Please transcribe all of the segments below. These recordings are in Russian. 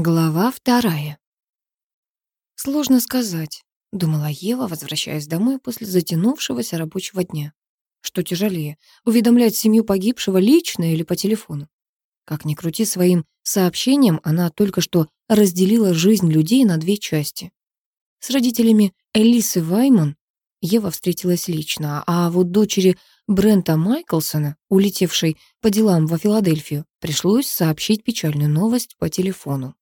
Глава вторая. Сложно сказать, думала Ева, возвращаясь домой после затянувшегося рабочего дня. Что тяжелее, уведомлять семью погибшего лично или по телефону? Как ни крути своим сообщением, она только что разделила жизнь людей на две части. С родителями Элисы Вайман Ева встретилась лично, а вот дочери Брента Майклсона, улетевшей по делам во Филадельфию, пришлось сообщить печальную новость по телефону.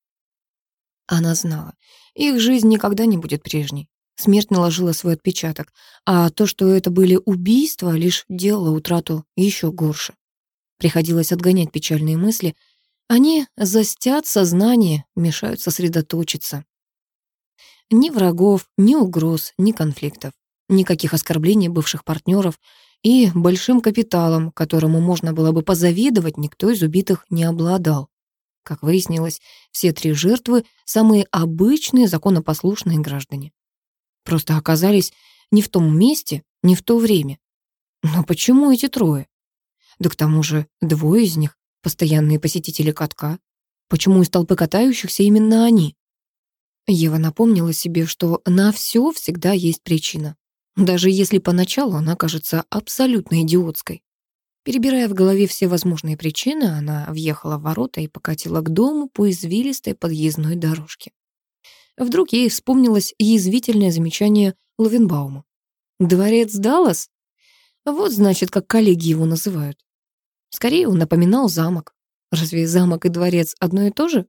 Она знала, их жизнь никогда не будет прежней. Смерть наложила свой отпечаток, а то, что это были убийства, лишь делало утрату еще горше. Приходилось отгонять печальные мысли. Они застят сознание, мешают сосредоточиться. Ни врагов, ни угроз, ни конфликтов. Никаких оскорблений бывших партнеров и большим капиталом, которому можно было бы позавидовать, никто из убитых не обладал. Как выяснилось, все три жертвы — самые обычные законопослушные граждане. Просто оказались не в том месте, не в то время. Но почему эти трое? Да к тому же двое из них — постоянные посетители катка. Почему из толпы катающихся именно они? Ева напомнила себе, что на все всегда есть причина. Даже если поначалу она кажется абсолютно идиотской. Перебирая в голове все возможные причины, она въехала в ворота и покатила к дому по извилистой подъездной дорожке. Вдруг ей вспомнилось язвительное замечание Лавенбаума. «Дворец Даллас? Вот, значит, как коллеги его называют. Скорее, он напоминал замок. Разве замок и дворец одно и то же?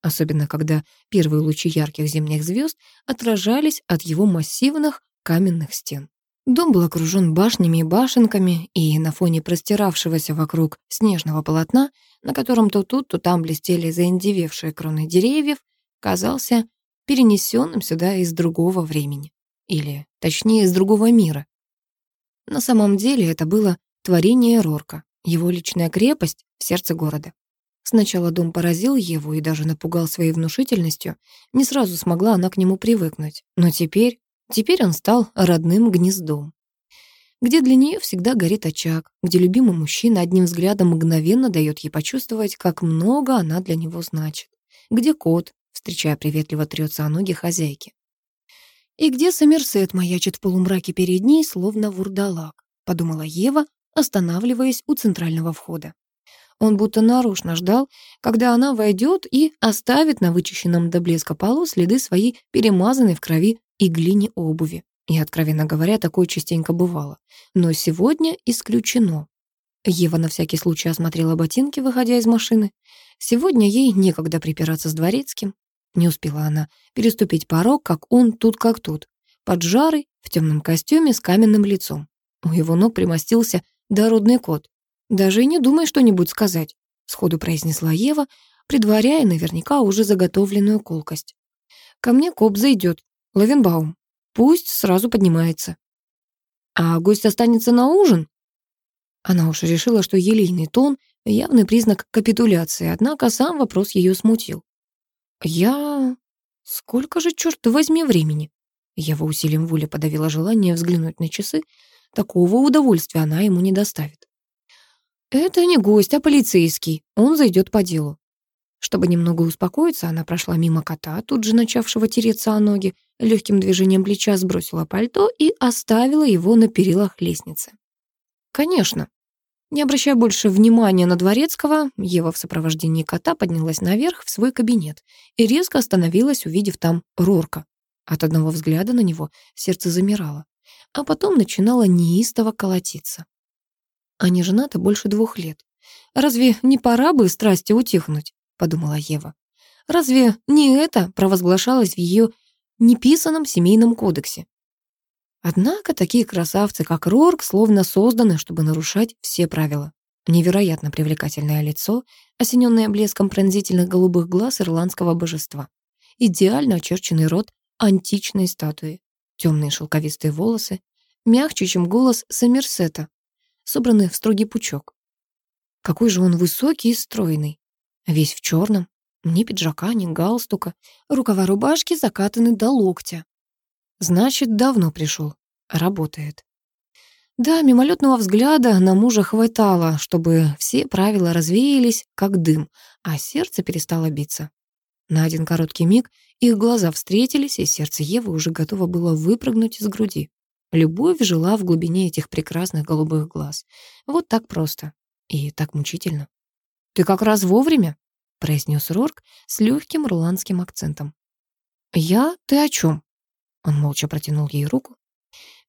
Особенно, когда первые лучи ярких зимних звезд отражались от его массивных каменных стен. Дом был окружен башнями и башенками, и на фоне простиравшегося вокруг снежного полотна, на котором то тут, то там блестели заиндевевшие кроны деревьев, казался перенесенным сюда из другого времени. Или, точнее, из другого мира. На самом деле это было творение Рорка, его личная крепость в сердце города. Сначала дом поразил Еву и даже напугал своей внушительностью. Не сразу смогла она к нему привыкнуть. Но теперь Теперь он стал родным гнездом, где для нее всегда горит очаг, где любимый мужчина одним взглядом мгновенно дает ей почувствовать, как много она для него значит, где кот, встречая приветливо трется о ноги хозяйки. И где Сомерсет маячит в полумраке перед ней, словно вурдалак, подумала Ева, останавливаясь у центрального входа. Он будто нарочно ждал, когда она войдет и оставит на вычищенном до блеска полу следы своей перемазанной в крови и глине обуви. И, откровенно говоря, такое частенько бывало. Но сегодня исключено. Ева на всякий случай осмотрела ботинки, выходя из машины. Сегодня ей некогда припираться с дворецким. Не успела она переступить порог, как он тут как тут, поджарый, в темном костюме с каменным лицом. У его ног примостился дородный кот. «Даже и не думай что-нибудь сказать», — сходу произнесла Ева, предваряя наверняка уже заготовленную колкость. «Ко мне коп зайдет, Лавенбаум, пусть сразу поднимается. А гость останется на ужин? Она уж решила, что елейный тон — явный признак капитуляции, однако сам вопрос ее смутил. «Я... Сколько же, черт возьми, времени?» Ева усилием воли подавила желание взглянуть на часы. Такого удовольствия она ему не доставит. «Это не гость, а полицейский. Он зайдет по делу. Чтобы немного успокоиться, она прошла мимо кота, тут же начавшего тереться о ноги, легким движением плеча сбросила пальто и оставила его на перилах лестницы. Конечно. Не обращая больше внимания на Дворецкого, Ева в сопровождении кота поднялась наверх в свой кабинет и резко остановилась, увидев там Рорка. От одного взгляда на него сердце замирало, а потом начинало неистово колотиться. Они женаты больше двух лет. Разве не пора бы страсти утихнуть? — подумала Ева. «Разве не это провозглашалось в ее неписанном семейном кодексе?» Однако такие красавцы, как Рорк, словно созданы, чтобы нарушать все правила. Невероятно привлекательное лицо, осененное блеском пронзительных голубых глаз ирландского божества. Идеально очерченный рот античной статуи. Темные шелковистые волосы, мягче, чем голос Сомерсета, собранный в строгий пучок. Какой же он высокий и стройный. Весь в черном, ни пиджака, ни галстука, рукава рубашки закатаны до локтя. Значит, давно пришел, работает. Да, мимолетного взгляда на мужа хватало, чтобы все правила развеялись, как дым, а сердце перестало биться. На один короткий миг их глаза встретились, и сердце Евы уже готово было выпрыгнуть из груди. Любовь жила в глубине этих прекрасных голубых глаз. Вот так просто и так мучительно. «Ты как раз вовремя», — произнес Рорк с легким руландским акцентом. «Я? Ты о чем? Он молча протянул ей руку.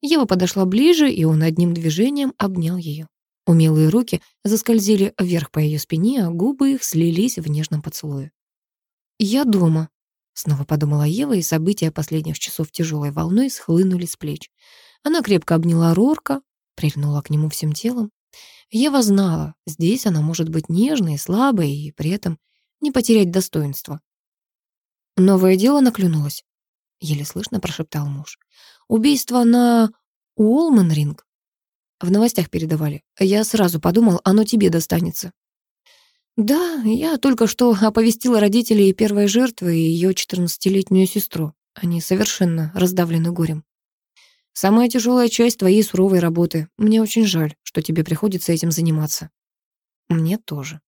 Ева подошла ближе, и он одним движением обнял ее. Умелые руки заскользили вверх по ее спине, а губы их слились в нежном поцелуе. «Я дома», — снова подумала Ева, и события последних часов тяжелой волной схлынули с плеч. Она крепко обняла Рорка, прильнула к нему всем телом. Ева знала, здесь она может быть нежной, слабой и при этом не потерять достоинства. Новое дело наклюнулось. Еле слышно прошептал муж. Убийство на Уолманринг. В новостях передавали. Я сразу подумал, оно тебе достанется. Да, я только что оповестила родителей первой жертвы и ее 14-летнюю сестру. Они совершенно раздавлены горем. Самая тяжелая часть твоей суровой работы. Мне очень жаль, что тебе приходится этим заниматься. Мне тоже.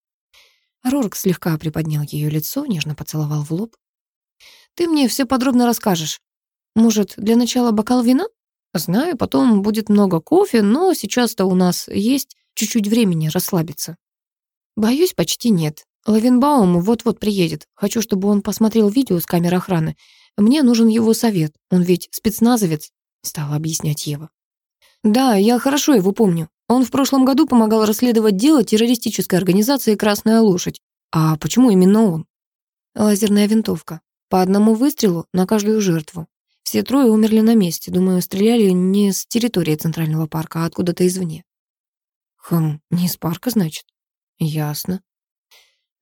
Рорк слегка приподнял ее лицо, нежно поцеловал в лоб. Ты мне все подробно расскажешь. Может, для начала бокал вина? Знаю, потом будет много кофе, но сейчас-то у нас есть чуть-чуть времени расслабиться. Боюсь, почти нет. Лавенбаум вот-вот приедет. Хочу, чтобы он посмотрел видео с камер охраны. Мне нужен его совет. Он ведь спецназовец, стала объяснять Ева. Да, я хорошо его помню. Он в прошлом году помогал расследовать дело террористической организации «Красная лошадь». А почему именно он? Лазерная винтовка. По одному выстрелу на каждую жертву. Все трое умерли на месте. Думаю, стреляли не с территории Центрального парка, а откуда-то извне. Хм, не из парка, значит? Ясно.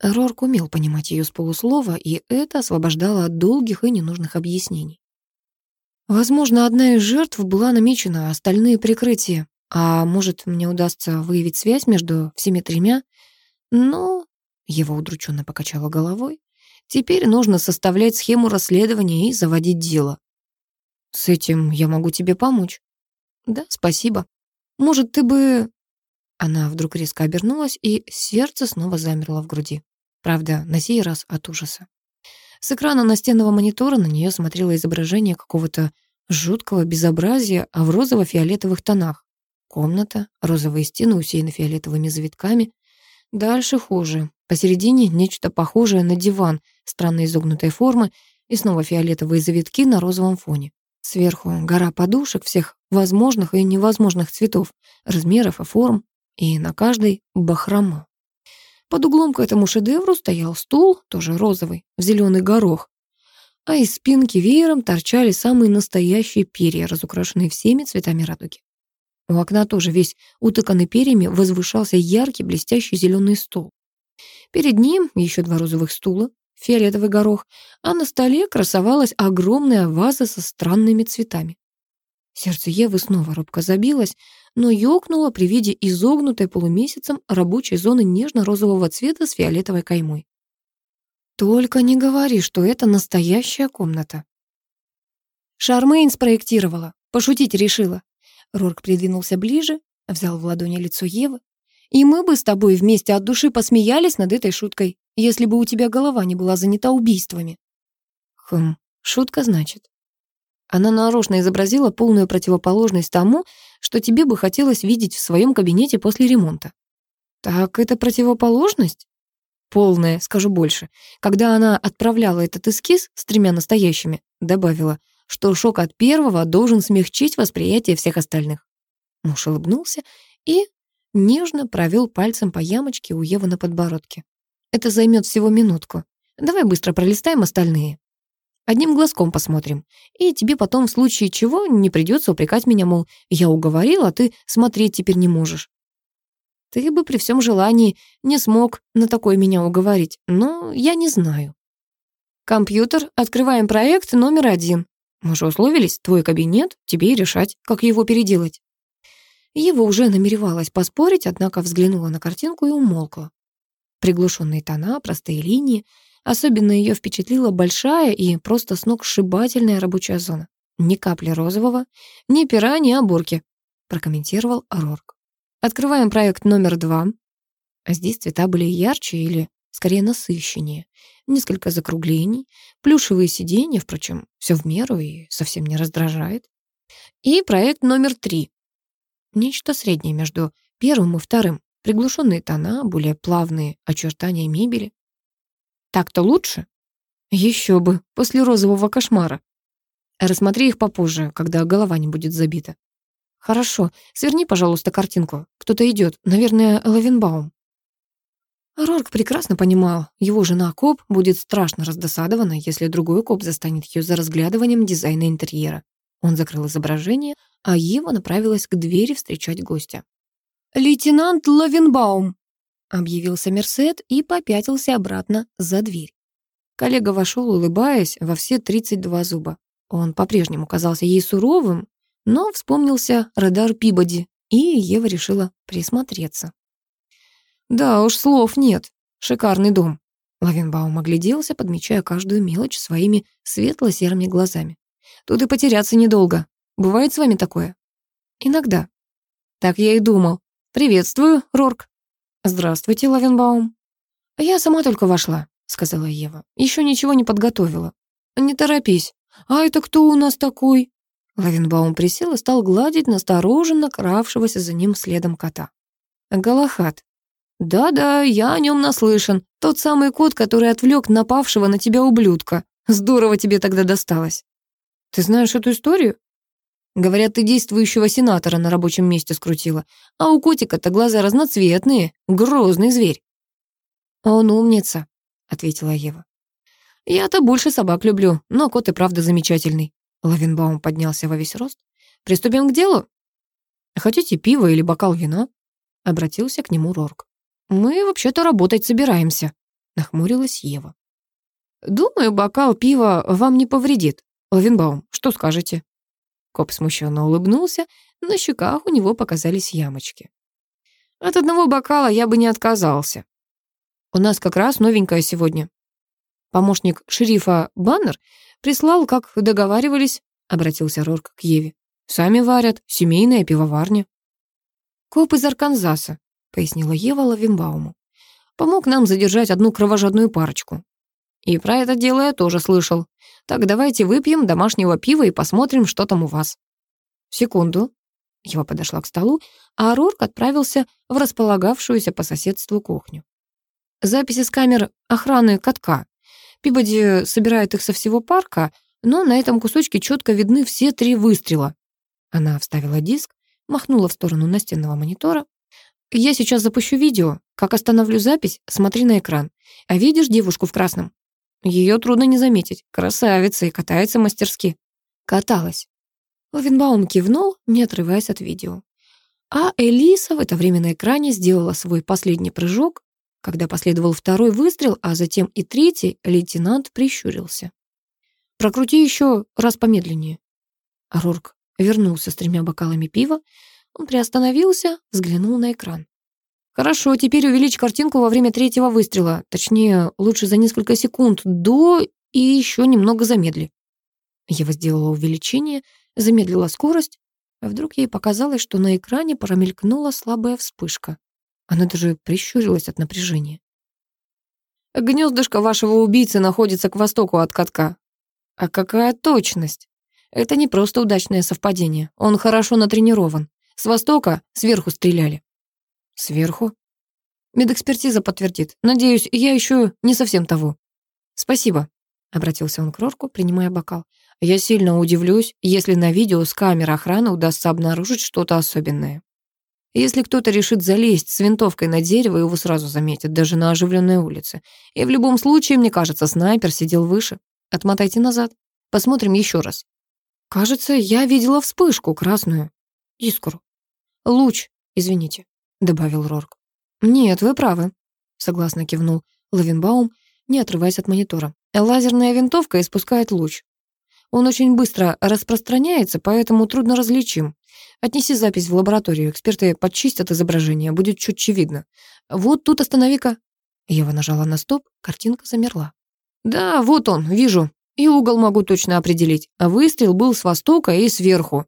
Рорк умел понимать ее с полуслова, и это освобождало от долгих и ненужных объяснений. Возможно, одна из жертв была намечена, а остальные — прикрытие. А может, мне удастся выявить связь между всеми тремя? Но... Его удрученно покачала головой. Теперь нужно составлять схему расследования и заводить дело. С этим я могу тебе помочь. Да, спасибо. Может, ты бы... Она вдруг резко обернулась, и сердце снова замерло в груди. Правда, на сей раз от ужаса. С экрана настенного монитора на нее смотрело изображение какого-то жуткого безобразия, а в розово-фиолетовых тонах. Комната, розовые стены усеяны фиолетовыми завитками. Дальше хуже. Посередине нечто похожее на диван странной изогнутой формы и снова фиолетовые завитки на розовом фоне. Сверху гора подушек всех возможных и невозможных цветов, размеров и форм, и на каждой бахрома. Под углом к этому шедевру стоял стул, тоже розовый, в зеленый горох, а из спинки веером торчали самые настоящие перья, разукрашенные всеми цветами радуги. У окна тоже весь утыканный перьями возвышался яркий блестящий зеленый стол. Перед ним еще два розовых стула, фиолетовый горох, а на столе красовалась огромная ваза со странными цветами. Сердце Евы снова робко забилось, но ёкнуло при виде изогнутой полумесяцем рабочей зоны нежно-розового цвета с фиолетовой каймой. «Только не говори, что это настоящая комната». Шармейн спроектировала, пошутить решила. Рорк придвинулся ближе, взял в ладони лицо Евы. «И мы бы с тобой вместе от души посмеялись над этой шуткой если бы у тебя голова не была занята убийствами. Хм, шутка, значит. Она нарочно изобразила полную противоположность тому, что тебе бы хотелось видеть в своем кабинете после ремонта. Так это противоположность? Полная, скажу больше. Когда она отправляла этот эскиз с тремя настоящими, добавила, что шок от первого должен смягчить восприятие всех остальных. Муж улыбнулся и нежно провел пальцем по ямочке у Евы на подбородке. Это займет всего минутку. Давай быстро пролистаем остальные. Одним глазком посмотрим. И тебе потом в случае чего не придется упрекать меня, мол, я уговорил, а ты смотреть теперь не можешь. Ты бы при всем желании не смог на такое меня уговорить, но я не знаю. Компьютер, открываем проект номер один. Мы же условились, твой кабинет, тебе и решать, как его переделать. Ева уже намеревалась поспорить, однако взглянула на картинку и умолкла. Приглушенные тона, простые линии. Особенно ее впечатлила большая и просто сногсшибательная рабочая зона. Ни капли розового, ни пера, ни оборки, прокомментировал Рорк. Открываем проект номер два. А здесь цвета были ярче или скорее насыщеннее. Несколько закруглений, плюшевые сиденья, впрочем, все в меру и совсем не раздражает. И проект номер три. Нечто среднее между первым и вторым. Приглушенные тона, более плавные очертания мебели. Так-то лучше? Еще бы, после розового кошмара. Рассмотри их попозже, когда голова не будет забита. Хорошо, сверни, пожалуйста, картинку. Кто-то идет, наверное, Лавенбаум. Рорк прекрасно понимал, его жена Коп будет страшно раздосадована, если другой Коп застанет ее за разглядыванием дизайна интерьера. Он закрыл изображение, а Ева направилась к двери встречать гостя. «Лейтенант Лавенбаум!» — объявился Мерсет и попятился обратно за дверь. Коллега вошел, улыбаясь, во все 32 зуба. Он по-прежнему казался ей суровым, но вспомнился радар Пибоди, и Ева решила присмотреться. Да уж, слов нет. Шикарный дом. Лавенбаум огляделся, подмечая каждую мелочь своими светло-серыми глазами. Тут и потеряться недолго. Бывает с вами такое? Иногда. Так я и думал. Приветствую, Рорк. Здравствуйте, Лавенбаум. Я сама только вошла, сказала Ева. Еще ничего не подготовила. Не торопись. А это кто у нас такой? Лавенбаум присел и стал гладить настороженно кравшегося за ним следом кота. Галахат, «Да-да, я о нем наслышан. Тот самый кот, который отвлек напавшего на тебя ублюдка. Здорово тебе тогда досталось». «Ты знаешь эту историю?» Говорят, ты действующего сенатора на рабочем месте скрутила. А у котика-то глаза разноцветные, грозный зверь. Он умница, ответила Ева. Я-то больше собак люблю, но кот и правда замечательный. Лавинбаум поднялся во весь рост. Приступим к делу? Хотите пиво или бокал вина? Обратился к нему Рорк. «Мы вообще-то работать собираемся», — нахмурилась Ева. «Думаю, бокал пива вам не повредит. Лавенбаум, что скажете?» Коп смущенно улыбнулся, на щеках у него показались ямочки. «От одного бокала я бы не отказался. У нас как раз новенькая сегодня. Помощник шерифа Баннер прислал, как договаривались, обратился Рорк к Еве. Сами варят, семейная пивоварня. Коп из Арканзаса, пояснила Ева Лавенбауму. Помог нам задержать одну кровожадную парочку. И про это дело я тоже слышал. Так давайте выпьем домашнего пива и посмотрим, что там у вас. Секунду. Ева подошла к столу, а Рорк отправился в располагавшуюся по соседству кухню. Записи с камер охраны катка. Пибоди собирает их со всего парка, но на этом кусочке четко видны все три выстрела. Она вставила диск, махнула в сторону настенного монитора. Я сейчас запущу видео. Как остановлю запись, смотри на экран. А видишь девушку в красном? Ее трудно не заметить. Красавица и катается мастерски. Каталась. Лавенбаум кивнул, не отрываясь от видео. А Элиса в это время на экране сделала свой последний прыжок. Когда последовал второй выстрел, а затем и третий, лейтенант прищурился. «Прокрути еще раз помедленнее». Рорк вернулся с тремя бокалами пива, он приостановился, взглянул на экран. «Хорошо, теперь увеличь картинку во время третьего выстрела. Точнее, лучше за несколько секунд до и еще немного замедли». Ева сделала увеличение, замедлила скорость, а вдруг ей показалось, что на экране промелькнула слабая вспышка. Она даже прищурилась от напряжения. «Гнездышко вашего убийцы находится к востоку от катка». «А какая точность!» «Это не просто удачное совпадение. Он хорошо натренирован. С востока сверху стреляли. Сверху? Медэкспертиза подтвердит. Надеюсь, я еще не совсем того. Спасибо, обратился он к Рорку, принимая бокал. Я сильно удивлюсь, если на видео с камеры охраны удастся обнаружить что-то особенное. Если кто-то решит залезть с винтовкой на дерево, его сразу заметят, даже на оживленной улице. И в любом случае, мне кажется, снайпер сидел выше. Отмотайте назад. Посмотрим еще раз. Кажется, я видела вспышку красную. Искру. «Луч, извините», — добавил Рорк. «Нет, вы правы», — согласно кивнул Лавинбаум, не отрываясь от монитора. «Лазерная винтовка испускает луч. Он очень быстро распространяется, поэтому трудно различим. Отнеси запись в лабораторию, эксперты подчистят изображение, будет четче видно. Вот тут останови-ка». Ева нажала на стоп, картинка замерла. «Да, вот он, вижу. И угол могу точно определить. Выстрел был с востока и сверху.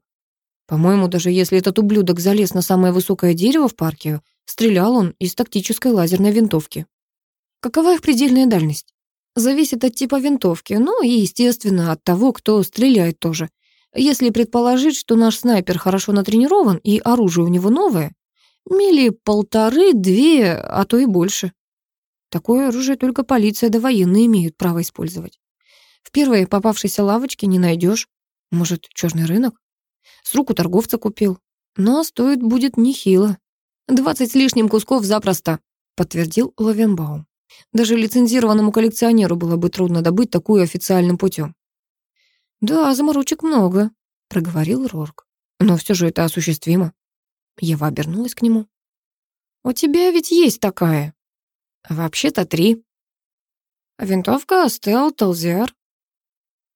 По-моему, даже если этот ублюдок залез на самое высокое дерево в парке, стрелял он из тактической лазерной винтовки. Какова их предельная дальность? Зависит от типа винтовки, ну и, естественно, от того, кто стреляет тоже. Если предположить, что наш снайпер хорошо натренирован и оружие у него новое, мили полторы-две, а то и больше. Такое оружие только полиция да военные имеют право использовать. В первой попавшейся лавочке не найдешь. Может, черный рынок? С рук у торговца купил. Но стоит будет нехило. Двадцать с лишним кусков запросто, подтвердил Лавенбаум. Даже лицензированному коллекционеру было бы трудно добыть такую официальным путем. «Да, заморочек много», — проговорил Рорк. «Но все же это осуществимо». Ева обернулась к нему. «У тебя ведь есть такая». «Вообще-то три». «Винтовка Стел Талзиар».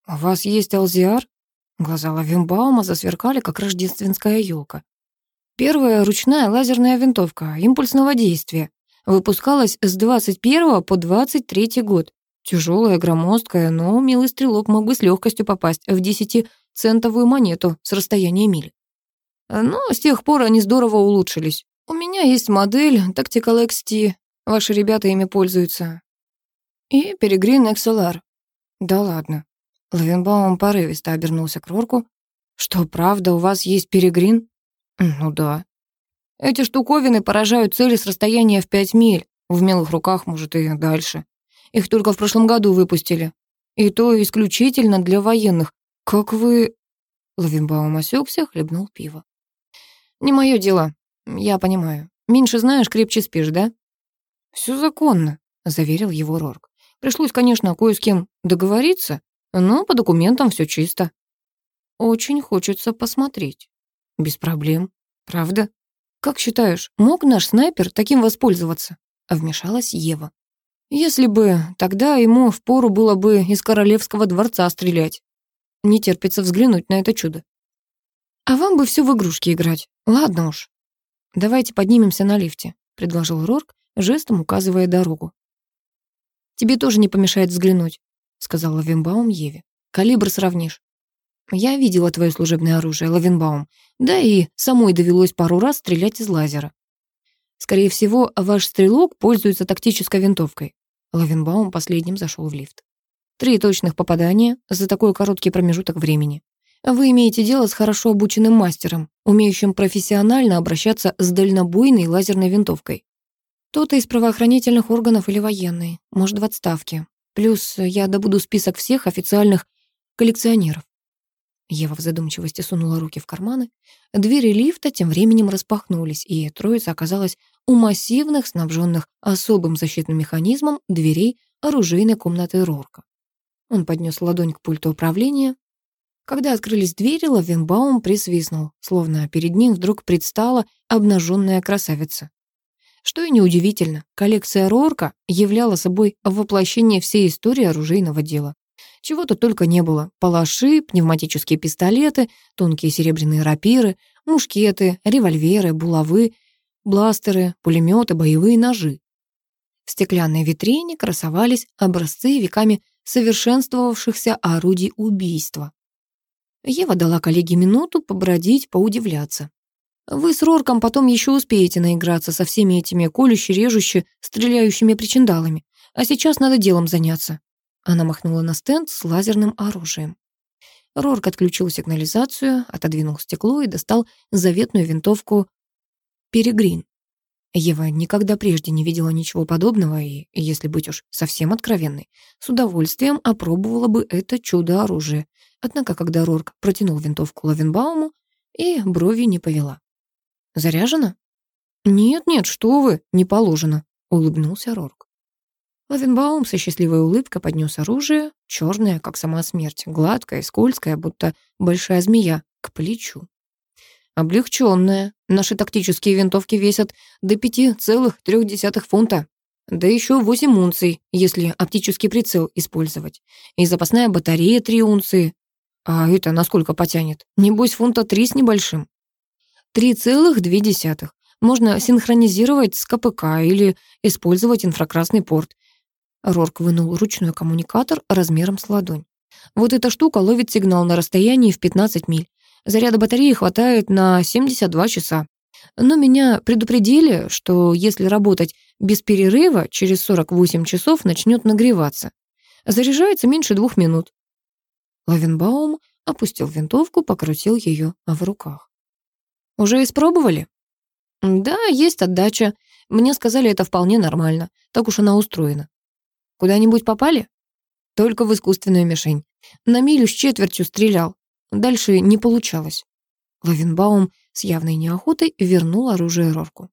«У вас есть Алзиар?» Глаза Лавимбаума засверкали, как рождественская елка. Первая ручная лазерная винтовка импульсного действия. Выпускалась с 21 по 23 год. Тяжелая, громоздкая, но милый стрелок мог бы с легкостью попасть в 10-центовую монету с расстояния мили. Но с тех пор они здорово улучшились. У меня есть модель Tactical XT. Ваши ребята ими пользуются. И Peregrine XLR. Да ладно. Лавенбаум порывисто обернулся к Рорку. «Что, правда, у вас есть перегрин?» «Ну да». «Эти штуковины поражают цели с расстояния в пять миль. В милых руках, может, и дальше. Их только в прошлом году выпустили. И то исключительно для военных. Как вы...» Лавенбаум осекся, хлебнул пиво. «Не мое дело. Я понимаю. Меньше знаешь, крепче спишь, да?» «Все законно», — заверил его Рорк. «Пришлось, конечно, кое с кем договориться, но по документам все чисто. Очень хочется посмотреть. Без проблем. Правда? Как считаешь, мог наш снайпер таким воспользоваться? Вмешалась Ева. Если бы, тогда ему впору было бы из королевского дворца стрелять. Не терпится взглянуть на это чудо. А вам бы все в игрушки играть. Ладно уж. Давайте поднимемся на лифте, предложил Рорк, жестом указывая дорогу. Тебе тоже не помешает взглянуть сказал Лавенбаум Еве. «Калибр сравнишь». «Я видела твое служебное оружие, Лавенбаум. Да и самой довелось пару раз стрелять из лазера». «Скорее всего, ваш стрелок пользуется тактической винтовкой». Лавенбаум последним зашел в лифт. «Три точных попадания за такой короткий промежуток времени. Вы имеете дело с хорошо обученным мастером, умеющим профессионально обращаться с дальнобойной лазерной винтовкой. Кто-то из правоохранительных органов или военный, может, в отставке. Плюс я добуду список всех официальных коллекционеров. Ева в задумчивости сунула руки в карманы. Двери лифта тем временем распахнулись, и троица оказалась у массивных, снабженных особым защитным механизмом дверей оружейной комнаты Рорка. Он поднес ладонь к пульту управления. Когда открылись двери, Лавенбаум присвистнул, словно перед ним вдруг предстала обнаженная красавица. Что и неудивительно, коллекция Рорка являла собой воплощение всей истории оружейного дела. Чего тут только не было. Палаши, пневматические пистолеты, тонкие серебряные рапиры, мушкеты, револьверы, булавы, бластеры, пулеметы, боевые ножи. В стеклянной витрине красовались образцы веками совершенствовавшихся орудий убийства. Ева дала коллеге минуту побродить, поудивляться. Вы с Рорком потом еще успеете наиграться со всеми этими колюще-режуще, стреляющими причиндалами. А сейчас надо делом заняться». Она махнула на стенд с лазерным оружием. Рорк отключил сигнализацию, отодвинул стекло и достал заветную винтовку «Перегрин». Ева никогда прежде не видела ничего подобного и, если быть уж совсем откровенной, с удовольствием опробовала бы это чудо оружия. Однако, когда Рорк протянул винтовку Лавенбауму, и брови не повела. Заряжена? Нет-нет, что вы, не положено, улыбнулся Рорк. Лавенбаум со счастливой улыбкой поднес оружие, черное, как сама смерть, гладкое, скользкое, будто большая змея, к плечу. Облегченная. Наши тактические винтовки весят до пяти целых трех десятых фунта. Да еще восемь унций, если оптический прицел использовать. И запасная батарея три унции. А это насколько потянет? Небось, фунта три с небольшим. 3,2. Можно синхронизировать с КПК или использовать инфракрасный порт. Рорк вынул ручной коммуникатор размером с ладонь. Вот эта штука ловит сигнал на расстоянии в 15 миль. Заряда батареи хватает на 72 часа. Но меня предупредили, что если работать без перерыва через 48 часов начнет нагреваться. Заряжается меньше двух минут. Лавенбаум опустил винтовку, покрутил ее в руках. «Уже испробовали?» «Да, есть отдача. Мне сказали, это вполне нормально. Так уж она устроена». «Куда-нибудь попали?» «Только в искусственную мишень. На милю с четвертью стрелял. Дальше не получалось». Лавенбаум с явной неохотой вернул оружие Рорку.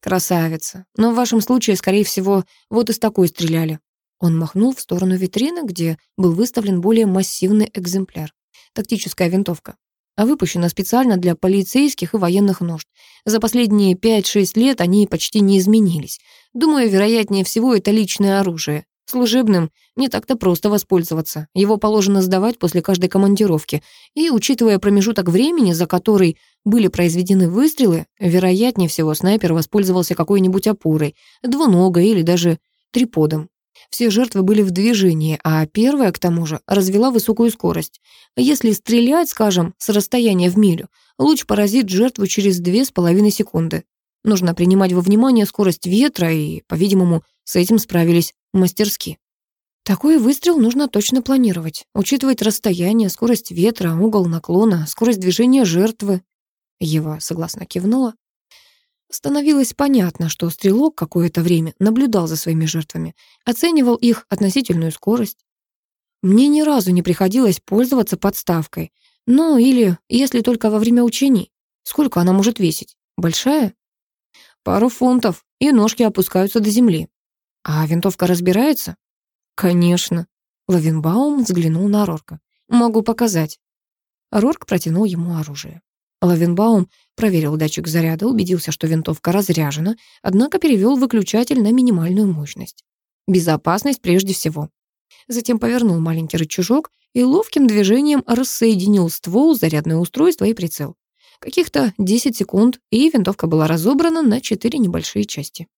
«Красавица. Но в вашем случае, скорее всего, вот из такой стреляли». Он махнул в сторону витрины, где был выставлен более массивный экземпляр. Тактическая винтовка. А выпущена специально для полицейских и военных нужд. За последние 5-6 лет они почти не изменились. Думаю, вероятнее всего, это личное оружие. Служебным не так-то просто воспользоваться. Его положено сдавать после каждой командировки. И, учитывая промежуток времени, за который были произведены выстрелы, вероятнее всего, снайпер воспользовался какой-нибудь опорой, двуногой или даже триподом. Все жертвы были в движении, а первая, к тому же, развела высокую скорость. Если стрелять, скажем, с расстояния в милю, луч поразит жертву через две с половиной секунды. Нужно принимать во внимание скорость ветра, и, по-видимому, с этим справились мастерски. Такой выстрел нужно точно планировать, учитывать расстояние, скорость ветра, угол наклона, скорость движения жертвы. Ева согласно кивнула. Становилось понятно, что стрелок какое-то время наблюдал за своими жертвами, оценивал их относительную скорость. Мне ни разу не приходилось пользоваться подставкой. Ну, или, если только во время учений. Сколько она может весить? Большая? Пару фунтов, и ножки опускаются до земли. А винтовка разбирается? Конечно. Лавинбаум взглянул на Рорка. Могу показать. Рорк протянул ему оружие. Лавенбаум проверил датчик заряда, убедился, что винтовка разряжена, однако перевел выключатель на минимальную мощность. Безопасность прежде всего. Затем повернул маленький рычажок и ловким движением рассоединил ствол, зарядное устройство и прицел. Каких-то 10 секунд, и винтовка была разобрана на четыре небольшие части.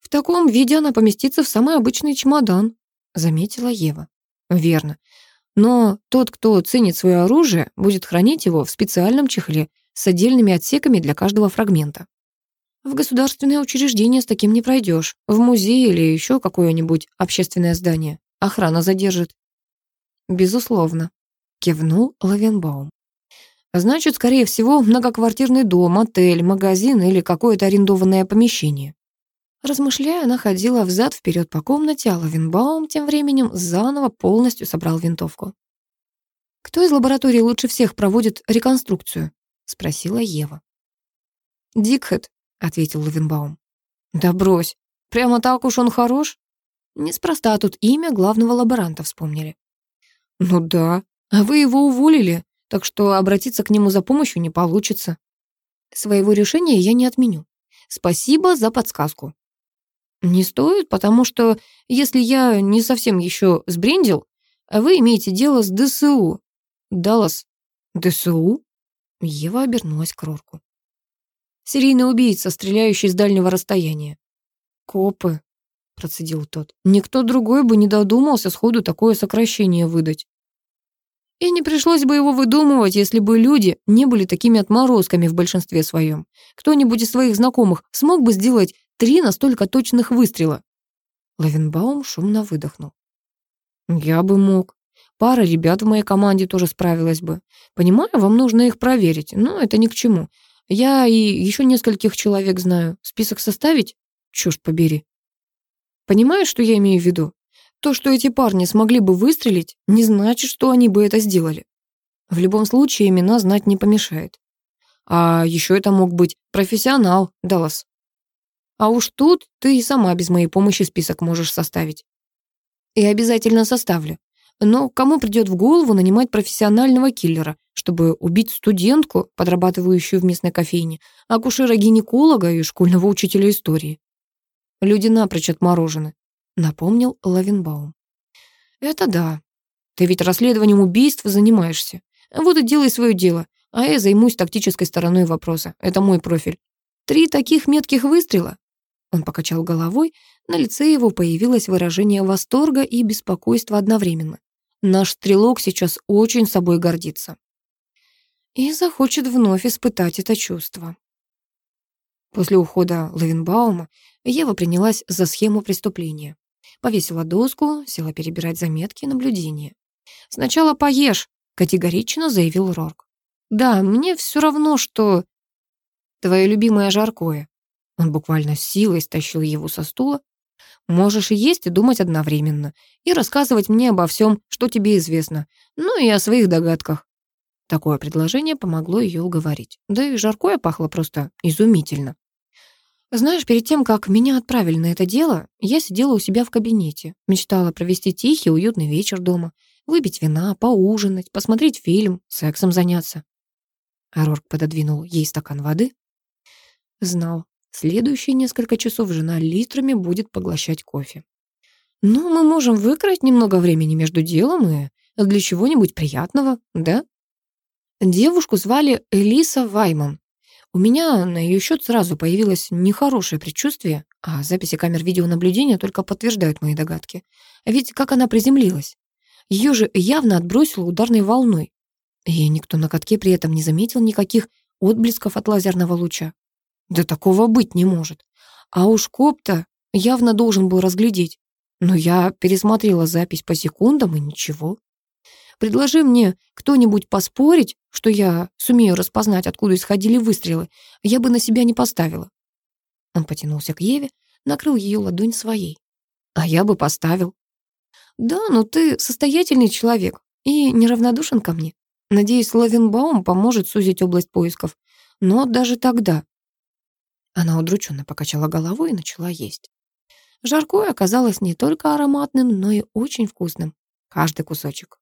«В таком виде она поместится в самый обычный чемодан», — заметила Ева. «Верно. Но тот, кто ценит свое оружие, будет хранить его в специальном чехле с отдельными отсеками для каждого фрагмента. В государственное учреждение с таким не пройдешь. В музей или еще какое-нибудь общественное здание. Охрана задержит. Безусловно, кивнул Лавенбаум. Значит, скорее всего, многоквартирный дом, отель, магазин или какое-то арендованное помещение. Размышляя, она ходила взад вперед по комнате, а Лавенбаум тем временем заново полностью собрал винтовку. «Кто из лаборатории лучше всех проводит реконструкцию?» — спросила Ева. «Дикхед», — ответил Лавенбаум. «Да брось, прямо так уж он хорош?» Неспроста тут имя главного лаборанта вспомнили. «Ну да, а вы его уволили, так что обратиться к нему за помощью не получится. Своего решения я не отменю. Спасибо за подсказку. Не стоит, потому что если я не совсем еще сбрендил, вы имеете дело с ДСУ. Даллас. ДСУ? Ева обернулась к Рорку. Серийный убийца, стреляющий с дальнего расстояния. Копы, процедил тот. Никто другой бы не додумался сходу такое сокращение выдать. И не пришлось бы его выдумывать, если бы люди не были такими отморозками в большинстве своем. Кто-нибудь из своих знакомых смог бы сделать три настолько точных выстрела. Лавенбаум шумно выдохнул. Я бы мог. Пара ребят в моей команде тоже справилась бы. Понимаю, вам нужно их проверить, но это ни к чему. Я и еще нескольких человек знаю. Список составить? Чушь побери. Понимаешь, что я имею в виду? То, что эти парни смогли бы выстрелить, не значит, что они бы это сделали. В любом случае, имена знать не помешает. А еще это мог быть профессионал, Даллас. А уж тут ты и сама без моей помощи список можешь составить. И обязательно составлю. Но кому придет в голову нанимать профессионального киллера, чтобы убить студентку, подрабатывающую в местной кофейне, акушера-гинеколога и школьного учителя истории? Люди напрочь отморожены, напомнил Лавенбаум. Это да. Ты ведь расследованием убийств занимаешься. Вот и делай свое дело, а я займусь тактической стороной вопроса. Это мой профиль. Три таких метких выстрела, он покачал головой, на лице его появилось выражение восторга и беспокойства одновременно. Наш стрелок сейчас очень собой гордится. И захочет вновь испытать это чувство. После ухода Лавенбаума Ева принялась за схему преступления. Повесила доску, села перебирать заметки и наблюдения. «Сначала поешь», — категорично заявил Рорк. «Да, мне все равно, что...» «Твое любимое жаркое». Он буквально силой стащил его со стула. «Можешь и есть, и думать одновременно, и рассказывать мне обо всем, что тебе известно, ну и о своих догадках». Такое предложение помогло ее уговорить. Да и жаркое пахло просто изумительно. Знаешь, перед тем, как меня отправили на это дело, я сидела у себя в кабинете, мечтала провести тихий, уютный вечер дома, выпить вина, поужинать, посмотреть фильм, сексом заняться. Арорк пододвинул ей стакан воды. Знал, следующие несколько часов жена литрами будет поглощать кофе. Ну, мы можем выкроить немного времени между делом и для чего-нибудь приятного, да? Девушку звали Элиса Вайман. У меня на ее счет сразу появилось нехорошее предчувствие, а записи камер видеонаблюдения только подтверждают мои догадки. А ведь как она приземлилась? Ее же явно отбросило ударной волной. И никто на катке при этом не заметил никаких отблесков от лазерного луча. Да такого быть не может. А уж коп-то явно должен был разглядеть. Но я пересмотрела запись по секундам и ничего. Предложи мне кто-нибудь поспорить, что я сумею распознать, откуда исходили выстрелы, я бы на себя не поставила. Он потянулся к Еве, накрыл ее ладонь своей. А я бы поставил. Да, но ты состоятельный человек и неравнодушен ко мне. Надеюсь, Лавенбаум поможет сузить область поисков. Но даже тогда... Она удрученно покачала головой и начала есть. Жаркое оказалось не только ароматным, но и очень вкусным. Каждый кусочек.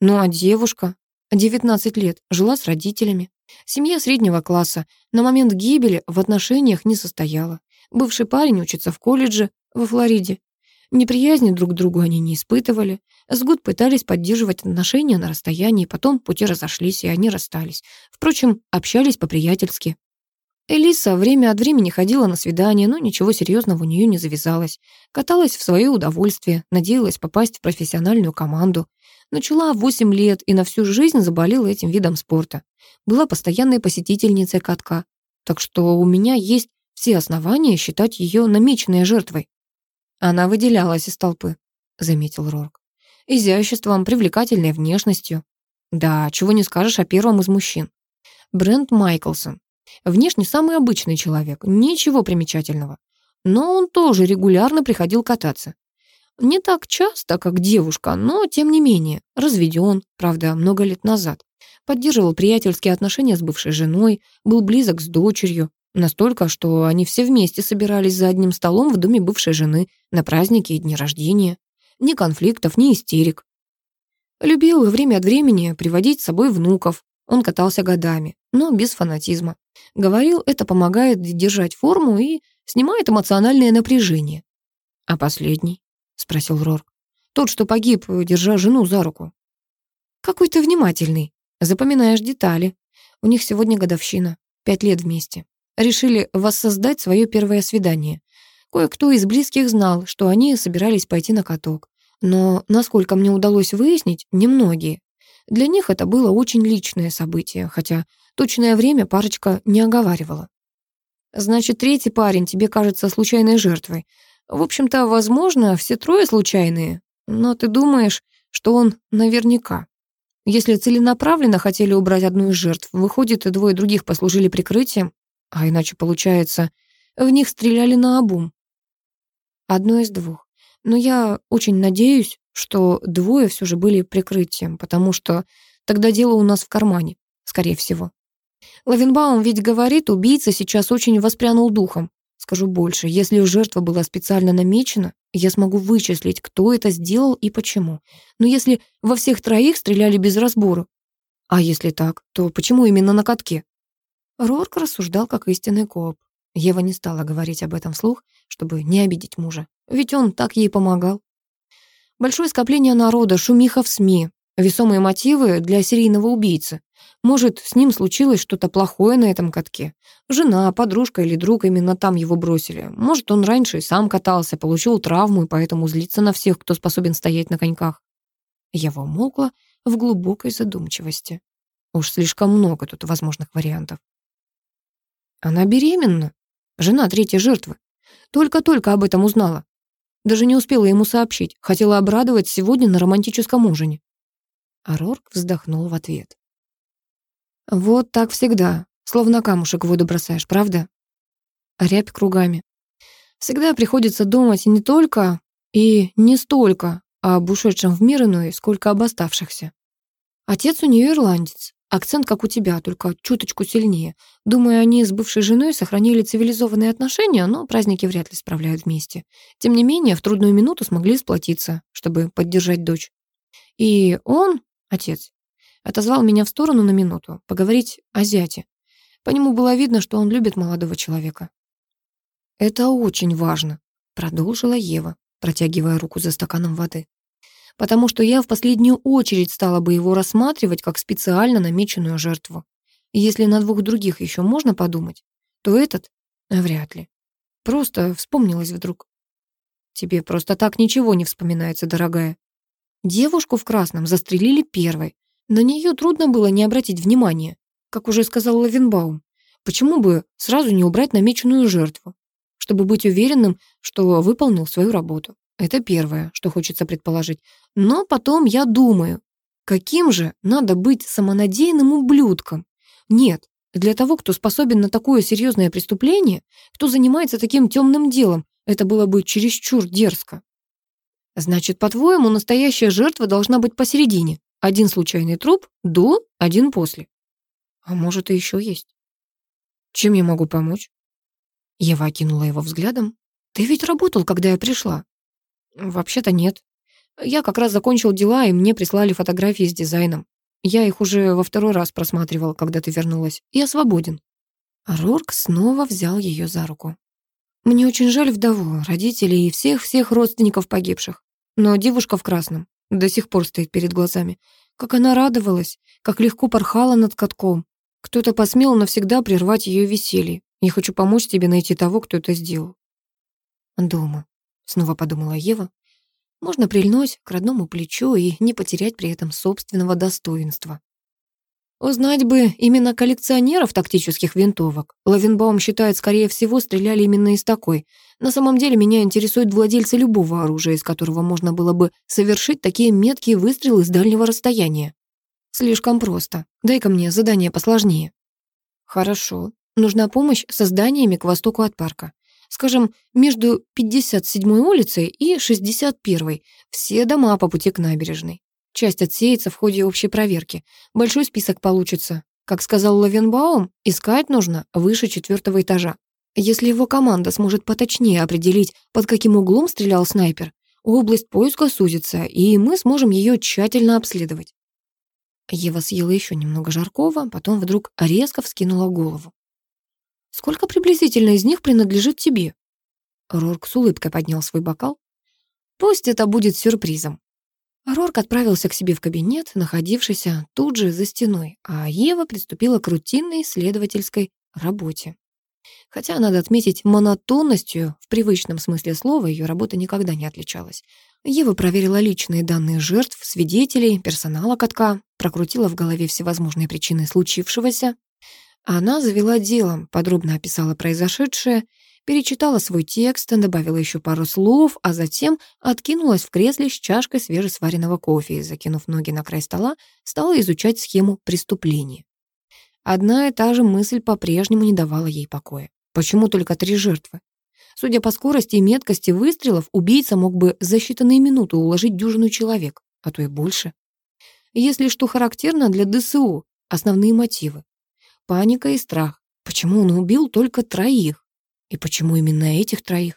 Ну а девушка? 19 лет, жила с родителями. Семья среднего класса. На момент гибели в отношениях не состояла. Бывший парень учится в колледже во Флориде. Неприязни друг к другу они не испытывали. С год пытались поддерживать отношения на расстоянии, потом пути разошлись, и они расстались. Впрочем, общались по-приятельски. Элиса время от времени ходила на свидания, но ничего серьезного у нее не завязалось. Каталась в свое удовольствие, надеялась попасть в профессиональную команду. Начала в 8 лет и на всю жизнь заболела этим видом спорта. Была постоянной посетительницей катка. Так что у меня есть все основания считать ее намеченной жертвой. Она выделялась из толпы, заметил Рорк. Изяществом, привлекательной внешностью. Да, чего не скажешь о первом из мужчин. Брент Майклсон. Внешне самый обычный человек, ничего примечательного. Но он тоже регулярно приходил кататься. Не так часто, как девушка, но тем не менее. Разведен, правда, много лет назад. Поддерживал приятельские отношения с бывшей женой, был близок с дочерью. Настолько, что они все вместе собирались за одним столом в доме бывшей жены на праздники и дни рождения. Ни конфликтов, ни истерик. Любил время от времени приводить с собой внуков. Он катался годами, но без фанатизма. Говорил, это помогает держать форму и снимает эмоциональное напряжение. А последний? — спросил Рорк. «Тот, что погиб, держа жену за руку». «Какой ты внимательный. Запоминаешь детали. У них сегодня годовщина. Пять лет вместе. Решили воссоздать свое первое свидание. Кое-кто из близких знал, что они собирались пойти на каток. Но, насколько мне удалось выяснить, немногие. Для них это было очень личное событие, хотя точное время парочка не оговаривала. «Значит, третий парень тебе кажется случайной жертвой. В общем-то, возможно, все трое случайные, но ты думаешь, что он наверняка. Если целенаправленно хотели убрать одну из жертв, выходит, и двое других послужили прикрытием, а иначе, получается, в них стреляли на обум. Одно из двух. Но я очень надеюсь, что двое все же были прикрытием, потому что тогда дело у нас в кармане, скорее всего. Лавенбаум ведь говорит, убийца сейчас очень воспрянул духом. Скажу больше, если жертва была специально намечена, я смогу вычислить, кто это сделал и почему. Но если во всех троих стреляли без разбора, а если так, то почему именно на катке? Рорк рассуждал как истинный коп. Ева не стала говорить об этом вслух, чтобы не обидеть мужа, ведь он так ей помогал. Большое скопление народа, шумиха в СМИ, весомые мотивы для серийного убийцы. Может, с ним случилось что-то плохое на этом катке. Жена, подружка или друг именно там его бросили. Может, он раньше и сам катался, получил травму и поэтому злится на всех, кто способен стоять на коньках. Я умолкла в глубокой задумчивости. Уж слишком много тут возможных вариантов. Она беременна, Жена третьей жертвы. Только-только об этом узнала. Даже не успела ему сообщить. Хотела обрадовать сегодня на романтическом ужине. А Рорк вздохнул в ответ. Вот так всегда. Словно камушек в воду бросаешь, правда? Рябь кругами. Всегда приходится думать не только и не столько об ушедшем в мир иной, сколько об оставшихся. Отец у нее ирландец. Акцент, как у тебя, только чуточку сильнее. Думаю, они с бывшей женой сохранили цивилизованные отношения, но праздники вряд ли справляют вместе. Тем не менее, в трудную минуту смогли сплотиться, чтобы поддержать дочь. И он, отец, отозвал меня в сторону на минуту, поговорить о зяте. По нему было видно, что он любит молодого человека. «Это очень важно», — продолжила Ева, протягивая руку за стаканом воды потому что я в последнюю очередь стала бы его рассматривать как специально намеченную жертву. Если на двух других еще можно подумать, то этот вряд ли. Просто вспомнилось вдруг. Тебе просто так ничего не вспоминается, дорогая. Девушку в красном застрелили первой. На нее трудно было не обратить внимания. Как уже сказал Лавенбаум, почему бы сразу не убрать намеченную жертву, чтобы быть уверенным, что выполнил свою работу? Это первое, что хочется предположить. Но потом я думаю, каким же надо быть самонадеянным ублюдком? Нет, для того, кто способен на такое серьезное преступление, кто занимается таким темным делом, это было бы чересчур дерзко. Значит, по-твоему, настоящая жертва должна быть посередине. Один случайный труп до, один после. А может, и еще есть. Чем я могу помочь? Ева окинула его взглядом. Ты ведь работал, когда я пришла. Вообще-то нет. Я как раз закончил дела, и мне прислали фотографии с дизайном. Я их уже во второй раз просматривал, когда ты вернулась. Я свободен. Рорк снова взял ее за руку. Мне очень жаль вдову, родителей и всех-всех родственников погибших. Но девушка в красном до сих пор стоит перед глазами. Как она радовалась, как легко порхала над катком. Кто-то посмел навсегда прервать ее веселье. Я хочу помочь тебе найти того, кто это сделал. Дома. Снова подумала Ева. Можно прильнуть к родному плечу и не потерять при этом собственного достоинства. Узнать бы именно коллекционеров тактических винтовок. Лавенбаум считает, скорее всего, стреляли именно из такой. На самом деле меня интересуют владельцы любого оружия, из которого можно было бы совершить такие меткие выстрелы с дальнего расстояния. Слишком просто. Дай-ка мне задание посложнее. Хорошо. Нужна помощь со зданиями к востоку от парка. Скажем, между 57-й улицей и 61-й. Все дома по пути к набережной. Часть отсеется в ходе общей проверки. Большой список получится. Как сказал Лавенбаум, искать нужно выше четвертого этажа. Если его команда сможет поточнее определить, под каким углом стрелял снайпер, область поиска сузится, и мы сможем ее тщательно обследовать. Ева съела еще немного жаркого, потом вдруг резко вскинула голову. Сколько приблизительно из них принадлежит тебе?» Рорк с улыбкой поднял свой бокал. «Пусть это будет сюрпризом». Рорк отправился к себе в кабинет, находившийся тут же за стеной, а Ева приступила к рутинной исследовательской работе. Хотя, надо отметить, монотонностью в привычном смысле слова ее работа никогда не отличалась. Ева проверила личные данные жертв, свидетелей, персонала катка, прокрутила в голове всевозможные причины случившегося, она завела делом, подробно описала произошедшее, перечитала свой текст, добавила еще пару слов, а затем откинулась в кресле с чашкой свежесваренного кофе и, закинув ноги на край стола, стала изучать схему преступления. Одна и та же мысль по-прежнему не давала ей покоя. Почему только три жертвы? Судя по скорости и меткости выстрелов, убийца мог бы за считанные минуты уложить дюжину человек, а то и больше. Если что характерно для ДСУ, основные мотивы. Паника и страх. Почему он убил только троих? И почему именно этих троих?